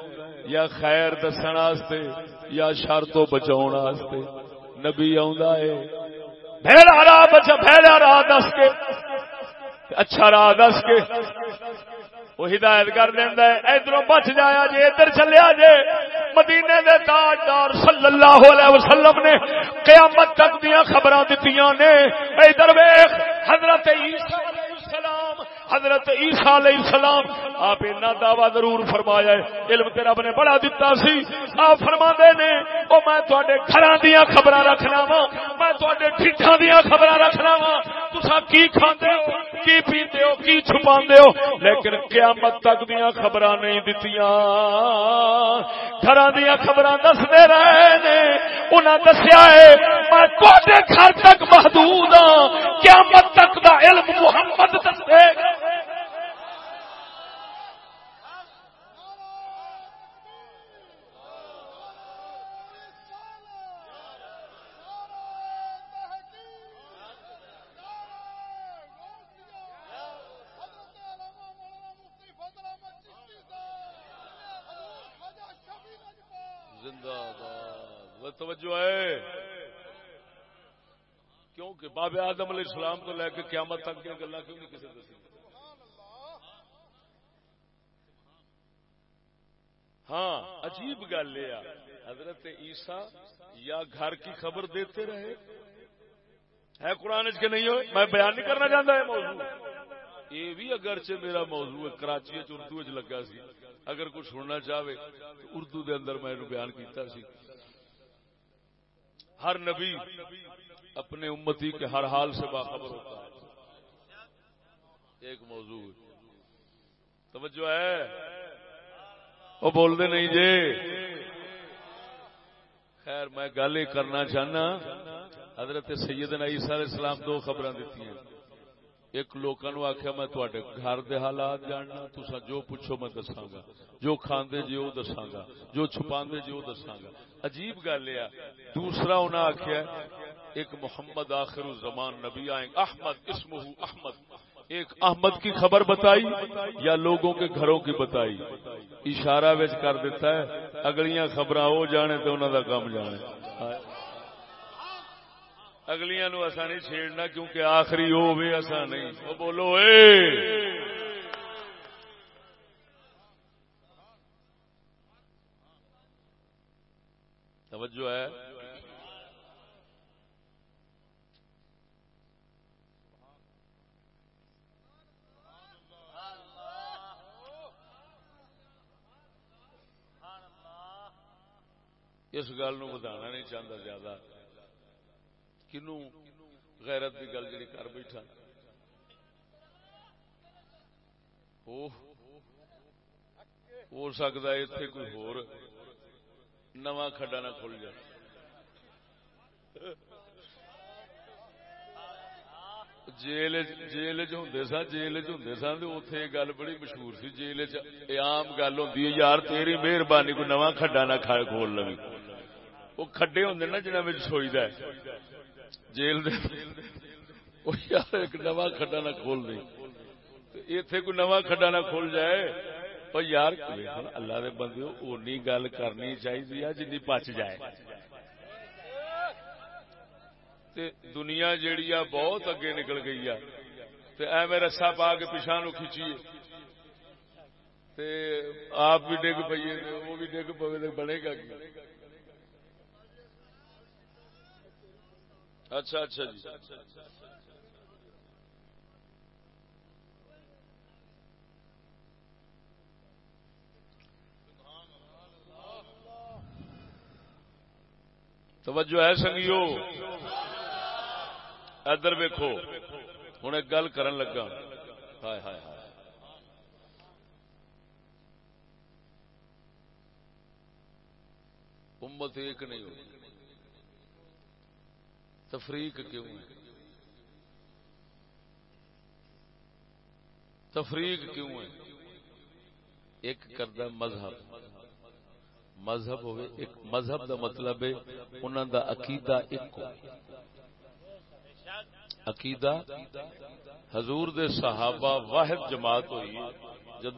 یا خیر دسن یا شر تو بچاؤ نبی ہے بھڑا راہ بچا بھڑا راہ دس کے۔ اچھا راہ دس کے۔ وہ ہدایت کر دینا ادھر بچ جایا جی ادھر چلیا جی مدینے دے تاجدار صلی اللہ علیہ وسلم نے قیامت تک دیا خبر دیتی نے۔ ادھر ویخ حضرت عیسیٰ حضرت عیسیٰ علیہ السلام، آپ اتنا دعوی ضرور فرمایا ہے، علم تیرا نے بڑا دتا سی۔ آپ فرما دے نے، او میں تواڈے گھراں دیاں خبراں رکھنا وا میں تواڈے ٹھٹھاں دیاں خبراں رکھنا وا تساں کی کھاندے ہو، کی پیندے ہو، کی چھپاندے ہو؟ لیکن قیامت تک دیاں خبراں نہیں دتیاں۔ گھراں دیاں خبراں دس دے رہے نے، انہاں دسیا ہے، میں تواڈے گھر تک محدود ہاں۔ قیامت کیونکہ باب آدم علیہ السلام کو لے کے قیامت تک دیا گلا کیوں نہیں کسی دسی؟ ہاں عجیب گل یہ حضرت عیسیٰ یا گھر کی خبر دیتے رہے۔ ہے قرآن کے نہیں ہوئے؟ میں بیان نہیں کرنا چاہتا ہے موضوع۔ یہ بھی اگرچہ میرا موضوع ہے، کراچی اردو چ لگا سی۔ اگر کوئی سننا چاہے تو اردو دے اندر میں بیان کیتا سی۔ ہر نبی اپنے امتی کے ہر حال سے باخبر ہوتا ہے۔ ایک موضوع۔ توجہ ہے؟ وہ بولتے نہیں جی۔ خیر، میں گل یہ کرنا چاہنا، حضرت سیدنا عیسیٰ علیہ السلام دو خبر دیتی ہیں۔ ایک لوکاں نو آخیا میں تواڈے گھر دے حالات جاننا تسا جو پوچھو میں دساں گا۔ جو کھاندے جی وہ دساں گا، جو چھپاندے جی وہ دساں گا۔ عجیب گل ہے دوسرا انہاں آخیا ایک محمد آخر الزمان نبی آئیں۔ احمد، اسمہ احمد۔ ایک احمد کی خبر بتائی یا لوگوں کے گھروں کی بتائی؟ اشارہ وچ کر دیتا ہے، اگلیاں خبراں وہ جانے تے انہاں دا کام جانے۔ اگلیاں نو ایسا نہیں چھیڑنا کیونکہ آخری ہو بھی نہیں۔ وہ بولو، اے! توجہ ہے۔ اس گل نو بدانا نہیں چاہتا زیادہ۔ کنو غیرت کی گل جی کر بیٹھا۔ ہو سکتا ہے اتنے کوئی ہور نواں کھڈا نہ کھل جائے۔ جیل جیل ہوں سن، جیل ہوں سن تو اتنے گل بڑی مشہور سی جیل چام گل ہوں یار تیری مہربانی کوئی نواں کھڈا نہ کھول لوگ وہ کھڈے ہوں نا جنہیں سوئی د جیل دے یار ایک نواں کھڈا نہ کھول دے۔ اتے کوئی نواں کھڈا نہ کھول جائے۔ اور یار اللہ دے بندے اونی گل کرنی چاہیے جن پچ جائے۔ تے دنیا جیڑی آ بہت اگے نکل گئی ہے تے اے میں رسا پا کے پیچھا نو کھچیے۔ تے آپ بھی ڈگ پیے وہ بھی ڈگ پوے بنے گا اچھا اچھا جی۔ توجہ ہے سنگیو۔ ادھر ویکو ہوں ایک گل کرن لگا۔ ہائے ہائے ہائے۔ امت ایک نہیں ہوتی تفریق کیوں ہے؟ تفریق کیوں ہے؟ ایک کردہ مذہب۔ مذہب ہوئے، ایک مذہب دا مطلب ہے انہوں دا عقیدہ ایک ہو۔ عقیدہ حضور دے صحابہ واحد جماعت ہوئی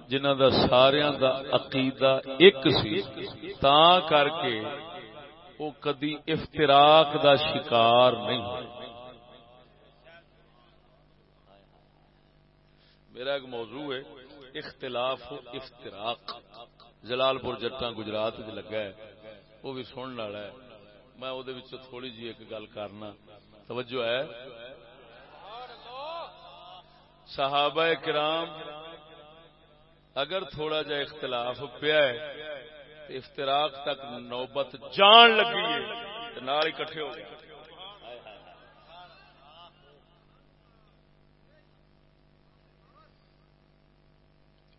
جنہ دا ساریاں دا عقیدہ ایک سی، تا کر کے وہ کدی افتراق دا شکار نہیں۔ میرا ایک موضوع ہے، اختلاف و افتراق۔ جلال پور جٹا گجرات لگا ہے، وہ بھی سننے والا ہے۔ میں وہ تھوڑی جی ایک گل کرنا۔ توجہ ہے۔ صحابہ کرام، اگر تھوڑا جا اختلاف پیا ہے افتراق تک نوبت جان لگی ہے نال کٹھے ہو گئے۔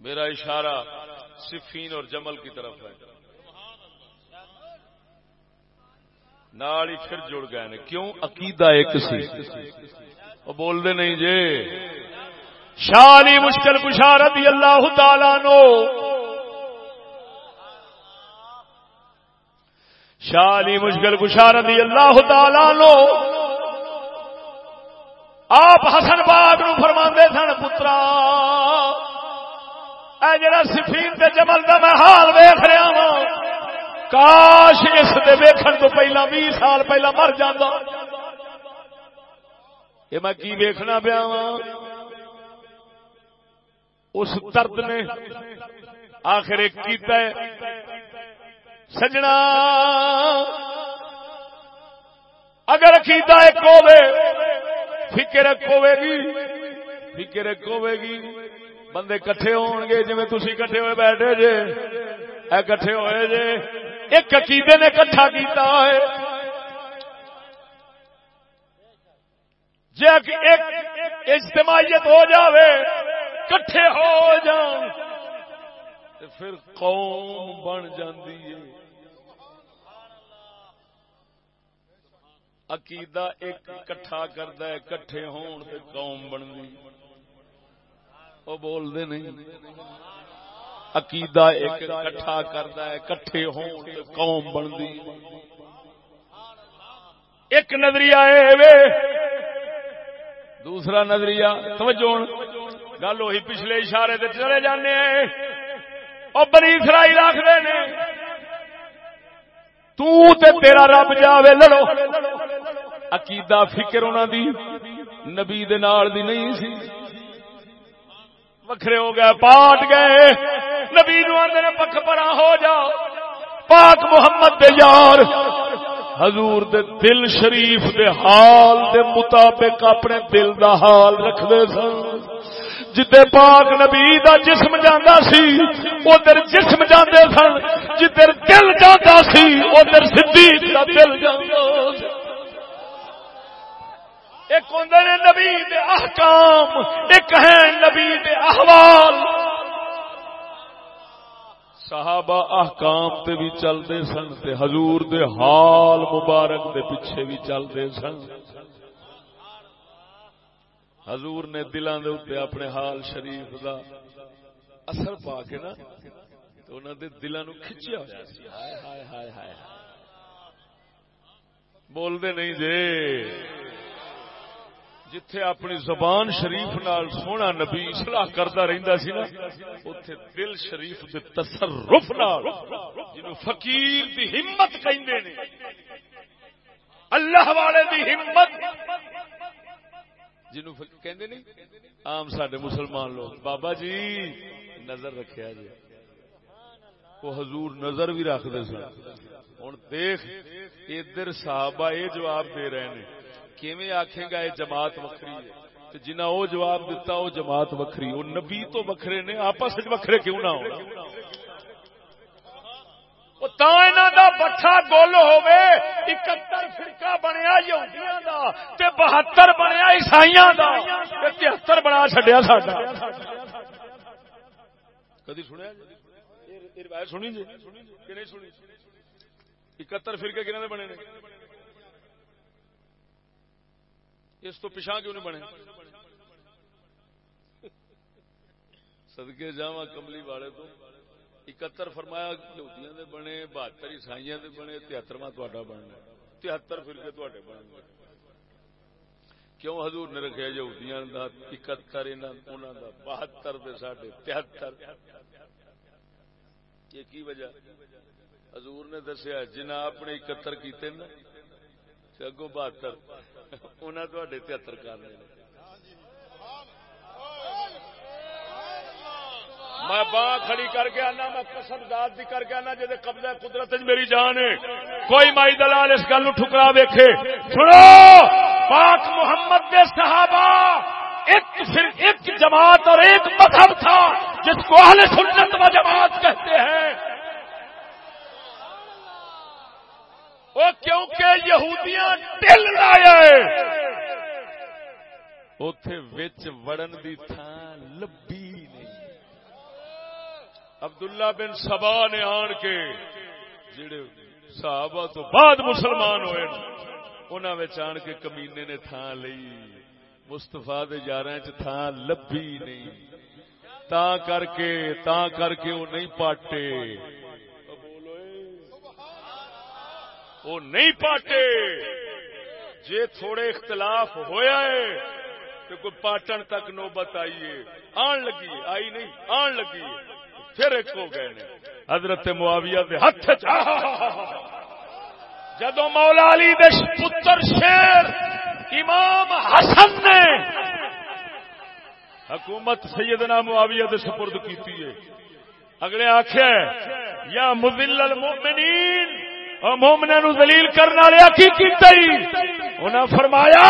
میرا اشارہ صفین اور جمل کی طرف ہے۔ نال ہی پھر جڑ گئے نے کیوں عقیدہ ایک سی وہ بول دے نہیں جے شالی مشکل کشارت اللہ تعالی نو شالی مشکل گشار رضی اللہ تعالی لو آپ حسن باغ نو فرما سن پترا اے جڑا سفین تے جمل دا میں حال ویخ رہا ہوں کاش اس دے ویکھن تو پہلا بھی سال پہلا مر جانا یہ میں کی ویکھنا پیا اس درد نے آخر ایک کیتا ہے۔ سجنا۔ اگر عقیدہ ایک ہوے فکر ایک ہوے گی۔ فکر ایک ہوے گی۔ بندے کٹھے ہون گے جی تھی کٹھے ہوئے بیٹھے جے۔ اے کٹھے ہوئے جے، ایک عقیدے نے کٹھا کیتا ہے۔ جی ایک اجتماعیت ہو جاوے، کٹھے ہو جان پھر قوم بن جاندی ہے۔ عقیدہ ایک کٹھا کرتا ہے، کٹھے ہون تے قوم بنتی وہ بولتے نہیں۔ عقیدہ ایک کٹھا کرتا ہے کٹھے ہون تے قوم بنتی ایک نظریہ ہے دوسرا نظریہ، توجہ گل وہی پچھلے اشارے تے چلے جانے اور بنی اسرائیل آخر نے تے تیرا رب جاوے، لڑو۔ عقیدہ، فکر انہوں دی، نبی دے نال دی نہیں سی۔ وکھرے ہو گئے، پاٹ گئے۔ نبی نو آدھے پک پرا ہو جا، پاک محمد دے یار، حضور دے دل شریف دے حال دے مطابق اپنے دل دا حال رکھ دے سن۔ جدے پاک نبی دا جسم جانا سی، ادھر جسم جاندے سن، جدھر دل جانا سی، ادھر صدیق دا دل جانا ایک ہوں نبی دے احکام، ایک ہے نبی دے احوال۔ صحابہ احکام تے بھی چلتے سن تے حضور دے حال مبارک دے پیچھے بھی چلتے سن۔ حضور نے دلان دے اتنے اپنے حال شریف دا اثر پا کے نا تو انہوں دے دلان نو کھچیا ہوا۔ بول دے نہیں جے جتھے اپنی زبان شریف نال سونا نبی اصلاح کرتا رہندا سی نا، اوتھے دل شریف دے تصرف نال جنوں فقیر دی ہمت کہندے نے، اللہ والے دی ہمت۔ جنوں کہندے نہیں، عام ساڈے مسلمان لوگ، بابا جی نظر رکھیا جی۔ وہ حضور نظر بھی رکھتے سن۔ ہوں دیکھ، ادھر صحابہ یہ جواب دے رہے ہیں کیویں آخے گا یہ جماعت وکری ہے؟ جنہ وہ جواب دیتا وہ جماعت وکری وہ نبی تو وکھرے نے، آپس وکھرے کیوں نہ ہو؟ بٹھا گول ہوے اکہتر فرقہ بنیا یہودیاں دا تے بہتر بنیا عیسائیاں دا۔ تے تہتر بنا چھڈیا ساڈا۔ کدی سنیا جی؟ روایت سنی جی؟ کہ نہیں سنی؟ اکہتر فرقے کہنے بنے نے؟ اس تو پچھا کیوں نہیں بنے؟ سدکے جا کملی والے تو اکہتر فرمایا یہودیاں دے بنے بہتر عیسائی دے بنے، تہترواں تا بننا تہتر فرقے تے بن گئے کیوں حضور نے رکھا یہودیاں دا اکہتر انہوں دا بہتر دے ساڈے تہتر؟ یہ کی وجہ؟ حضور نے دسیا جنہ اپنے اکہتر کیتے نا اگو بہتر۔ انہیں تہتر کر لے۔ میں باں کھڑی کر کے آنا، میں قسم داد بھی کر کے آنا جی قبضہ قدرت میری جان ہے۔ کوئی مائی دلال اس گل ٹھکرا ویکھے۔ سنو، پاک محمد دے صحابہ ایک صرف ایک جماعت اور ایک مذہب تھا، جس کو اہل سنت و جماعت کہتے ہیں۔ وہ کیونکہ یہودیاں دل لایا ہے اتے وڑن دی تھان لبی نہیں۔ عبداللہ بن سبا نے آن کے جڑے صحابہ تو بعد مسلمان ہوئے انہوں آن کے کمینے نے تھان لئی۔ مستفا یار تھان لبھی نہیں۔ تا کر کے، تا کر کے وہ نہیں پاٹے۔ وہ نہیں پاٹے۔ جے تھوڑے اختلاف ہویا ہے تو کوئی پاٹن تک نوبت آئیے آن لگی آئی نہیں، آن لگی پھر ایک ہو گئے حضرت معاویہ دے ہاتھ جدو مولا علی دے پتر شیر امام حسن نے حکومت سیدنا معاویہ دے سپرد کیتی ہے۔ اگلے آخیا یا مزل المؤمنین اور مومنا نو دلیل کرنے والے کی کیتا ہی؟ انہاں فرمایا،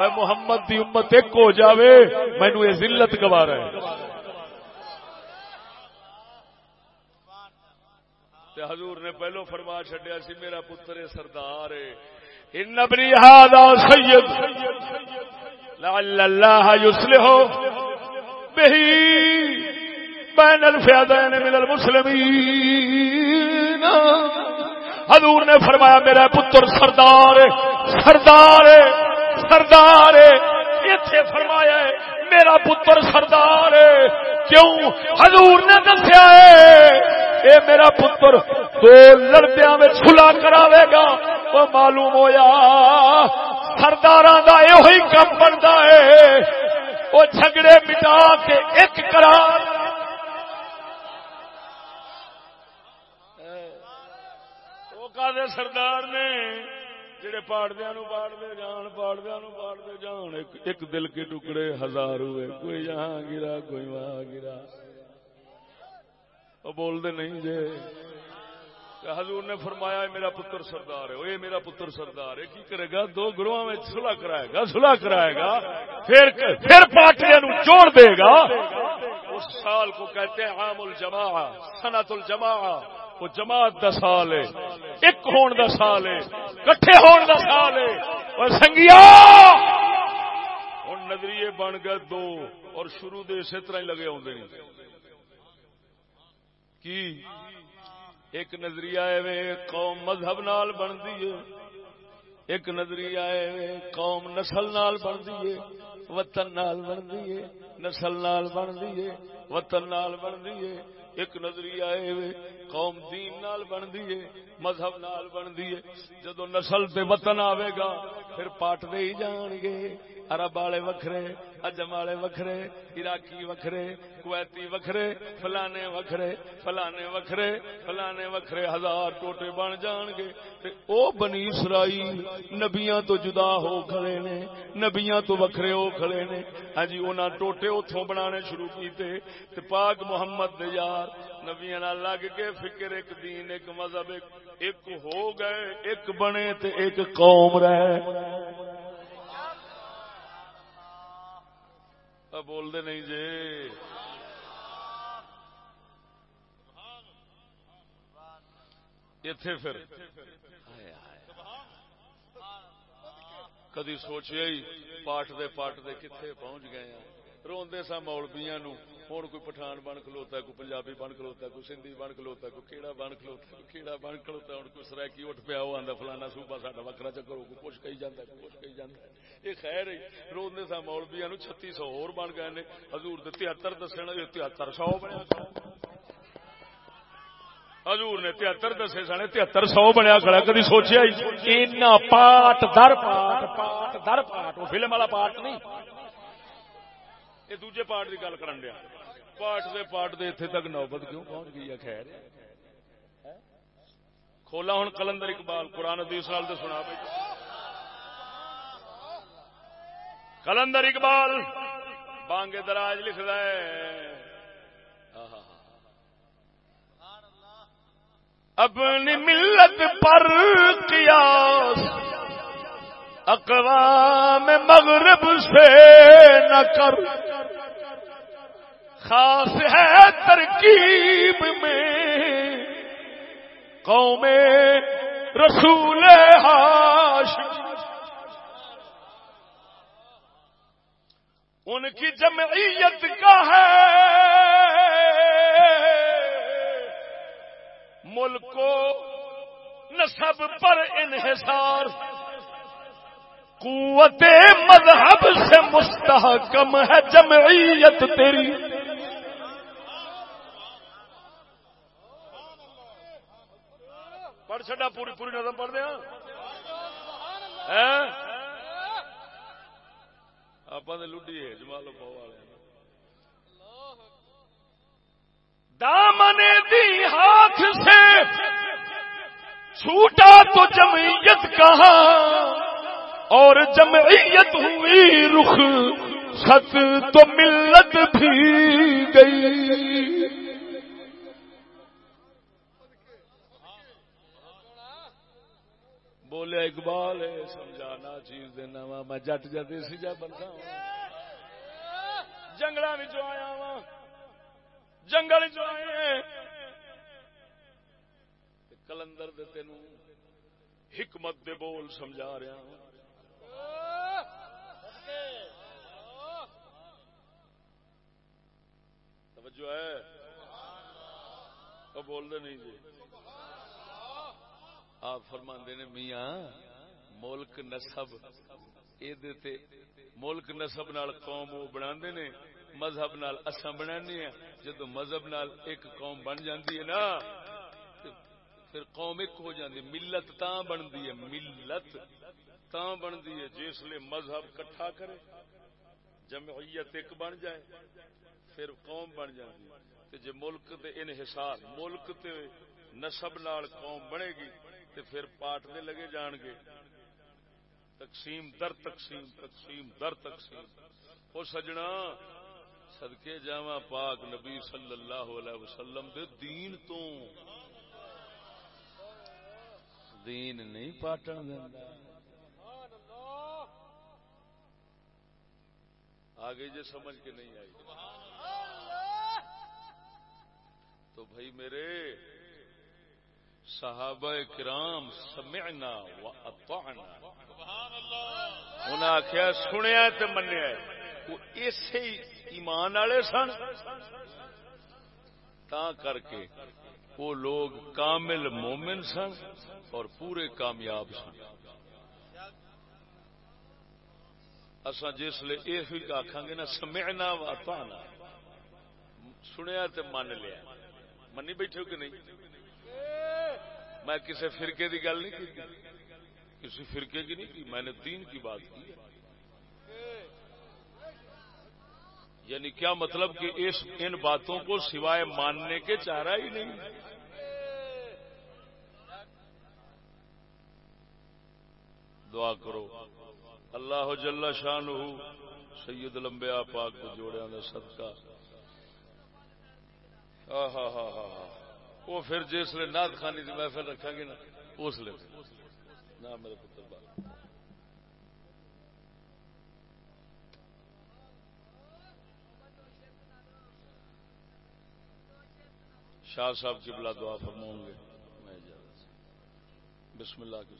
اے محمد دی امت ایک ہو جاوے مینو یہ ذلت گوارا ہے تے حضور نے پہلو فرما چڈیا سی، میرا پتر سردار ان ابنی هذا سید، لعل الله يصلح به بین الفیادین من المسلمین. حضور نے فرمایا میرا پتر سردار سردار سردار اتنے فرمایا میرا پتر سردار، کیوں؟ حضور نے دسیا ہے، اے میرا پتر، دو لڑدیا میں چھلا کراوے گا، وہ معلوم ہویا سردار کا یہ کم بنتا ہے، وہ جھگڑے مٹا کے ایک کرا سردار نے جڑے پاڑدیا نو پاڑتے جان پاڑدیا نو پاڑتے جان ایک دل کے ٹکڑے ہزار ہوئے کوئی یہاں گرا، کوئی وہاں گرا۔ وہ بولتے نہیں جے۔ حضور نے فرمایا میرا پتر سردار ہے میرا پتر سردار ہے۔ کی کرے گا؟ دو گروہ میں سلاح کرائے گا سلاح کرائے گا۔ پھر پھر پارٹیاں جوڑ دے گا۔ اس سال کو کہتے ہیں عام الجماع سنت الجماع وہ جماعت دا سال ہے، ایک ہون دا سال ہے، کٹھے ہون دا سال ہے۔ اور سنگیا ہوں نظریے بن گئے دو اور شروع دے اسی طرح ہی لگے آدھے کی؟ ایک نظریہ ہے قوم مذہب نال بنتی ہے، ایک نظریہ ہے قوم نسل نال بنتی ہے، وطن نال بنتی ہے، نسل نال بنتی ہے، وطن نال بنتی ہے۔ ایک نظریہ ہے قوم دین نال بنتی ہے، مذہب نال بنتی ہے۔ جدو نسل تے وطن آئے گا، پھر پاٹ دے ہی جان گے۔ عرب والے وکھرے، اجم والے وکھرے، عراقی وکھرے، کویتی وکھرے، فلانے وکھرے فلانے وکھرے فلانے وکھرے، ہزار ٹوٹے بن جان گے۔ تے او بنی اسرائیل، نبیاں تو جدا ہو کھڑے نے، نبیاں تو وکھرے ہو کھڑے نے۔ ہاں جی انہاں ٹوٹے اوتھوں بنانے شروع کیتے۔ تے پاک محمد دے یار نبیاں نال لگ کے فکر ایک دین ایک مذہب ایک, ہو گئے ایک بنے تے ایک قوم رہے۔ بول دے نہیں جی۔ اتے پھر۔ کدی سوچیا ہی پاٹ دے پاٹ دے کتنے پہنچ گئے ہیں روندے سا مولبیاں نو ہوں کوئی پٹھان بن کھلوتا ہے کوئی پنجابی بن کھلوتا ہے کوئی سندھی بن کھلوتا ہے کوئی کیڑا بن کھلوتا ہے کوئی کیڑا بن کھلوتا ہے ہوں کوئی سرائکی اٹھ پیا وہ آتا فلانا صوبہ ساڈا وکرا چکر ہو کوئی کچھ کہی جاتا ہے کچھ کہی جاتا ہے یہ خیر ہے روندے سا مولبیاں نو چھتی سو اور بن گئے نے حضور دے تہتر دسنا تہتر سو بنیا حضور نے تہتر دسے سنے تہتر سو بنیا کھڑا کدی سوچیا پاٹ در پاٹ پاٹ در پاٹ وہ فلم والا پاٹ نہیں یہ دوجے پارٹ کی گل کر دیا پاٹ دے پاٹ دے اتنے تک نوبت کیوں پہنچ گئی ہے خیر کھولا ہوں کلندر اقبال قرآن ادیس نال تو سنا پہ کلندر اقبال بانگے دراج لکھ رہا ہے اپنی ملت پر قیاس اقوام مغرب سے نہ کر خاص ہے ترکیب میں قوم رسول ہاش ان کی جمعیت کا ہے ملک کو نصب پر انحصار۔ قوت مذہب سے مستحکم ہے جمعیت تیری۔ پڑھ چڈا پوری پوری نظم پڑھ دیا۔ آپ لڈی جمالو پاؤ والے۔ دامن دی ہاتھ سے چھوٹا تو جمعیت کہاں اور جمعیت ہوئی رخ ست تو ملت بھی گئی۔ بولے، اقبال سمجھانا چیز دینا وا میں جٹ جاتی سی جا بنتا ہاں۔ جنگل آیا وا جنگل چائے کلندر دے تین حکمت دے بول سمجھا رہا ہوں۔ توجہ ہے؟ وہ بول دے نہیں جی۔ آپ فرماندے نے میاں، ملک نسب یہ ملک نسب نال قوم وہ بنا نے، مذہب نال اساں بنانے ہیں جدو مذہب نال ایک قوم بن جاندی ہے نا پھر قوم ایک ہو جاندی، ملت تا بندی ہے، ملت تا بندی ہے، جس لیے مذہب کٹھا کرے، جمعیت ایک بن جائے، پھر قوم بن جاندی تے جے ملک تے انحصار، ملک تے نسب نال قوم بنے گی تے پھر پاٹنے لگے جان گے۔ تقسیم در تقسیم تقسیم در تقسیم۔ وہ سجنا سدکے جاوا پاک نبی صلی اللہ علیہ وسلم دے دین تو۔ دین نہیں پاٹن دینا آگے جی سمجھ کے نہیں آئی۔ تو بھائی میرے صحابہ کرام سمعنا و اطعنا انہیں آخیا سنیا تو منیا وہ اسی ایمان والے سن۔ تا کر کے وہ لوگ کامل مومن سن اور پورے کامیاب سن۔ اصا جس لیے یہ آخان گے نا سمعنا و اطعنا سنیا تو من لیا۔ منی بیٹھے کہ نہیں؟ میں کسی فرقے کی گل نہیں کی کسی فرقے کی نہیں کی، میں نے دین کی بات کی یعنی کیا مطلب کہ اس ان باتوں کو سوائے ماننے کے چاہ رہا ہی نہیں؟ دعا کرو۔ اللہ جل شان سید لمبیا پاک کو جوڑیا صدقہ۔ ہاں ہاں ہاں ہاں ہاں وہ پھر جس لیے ناد خانی کی محفل رکھا گے نا، اس لیے نہ میرے پتر بال شاہ صاحب کی بلا دعا فرماؤں گے۔ میں بسم اللہ کی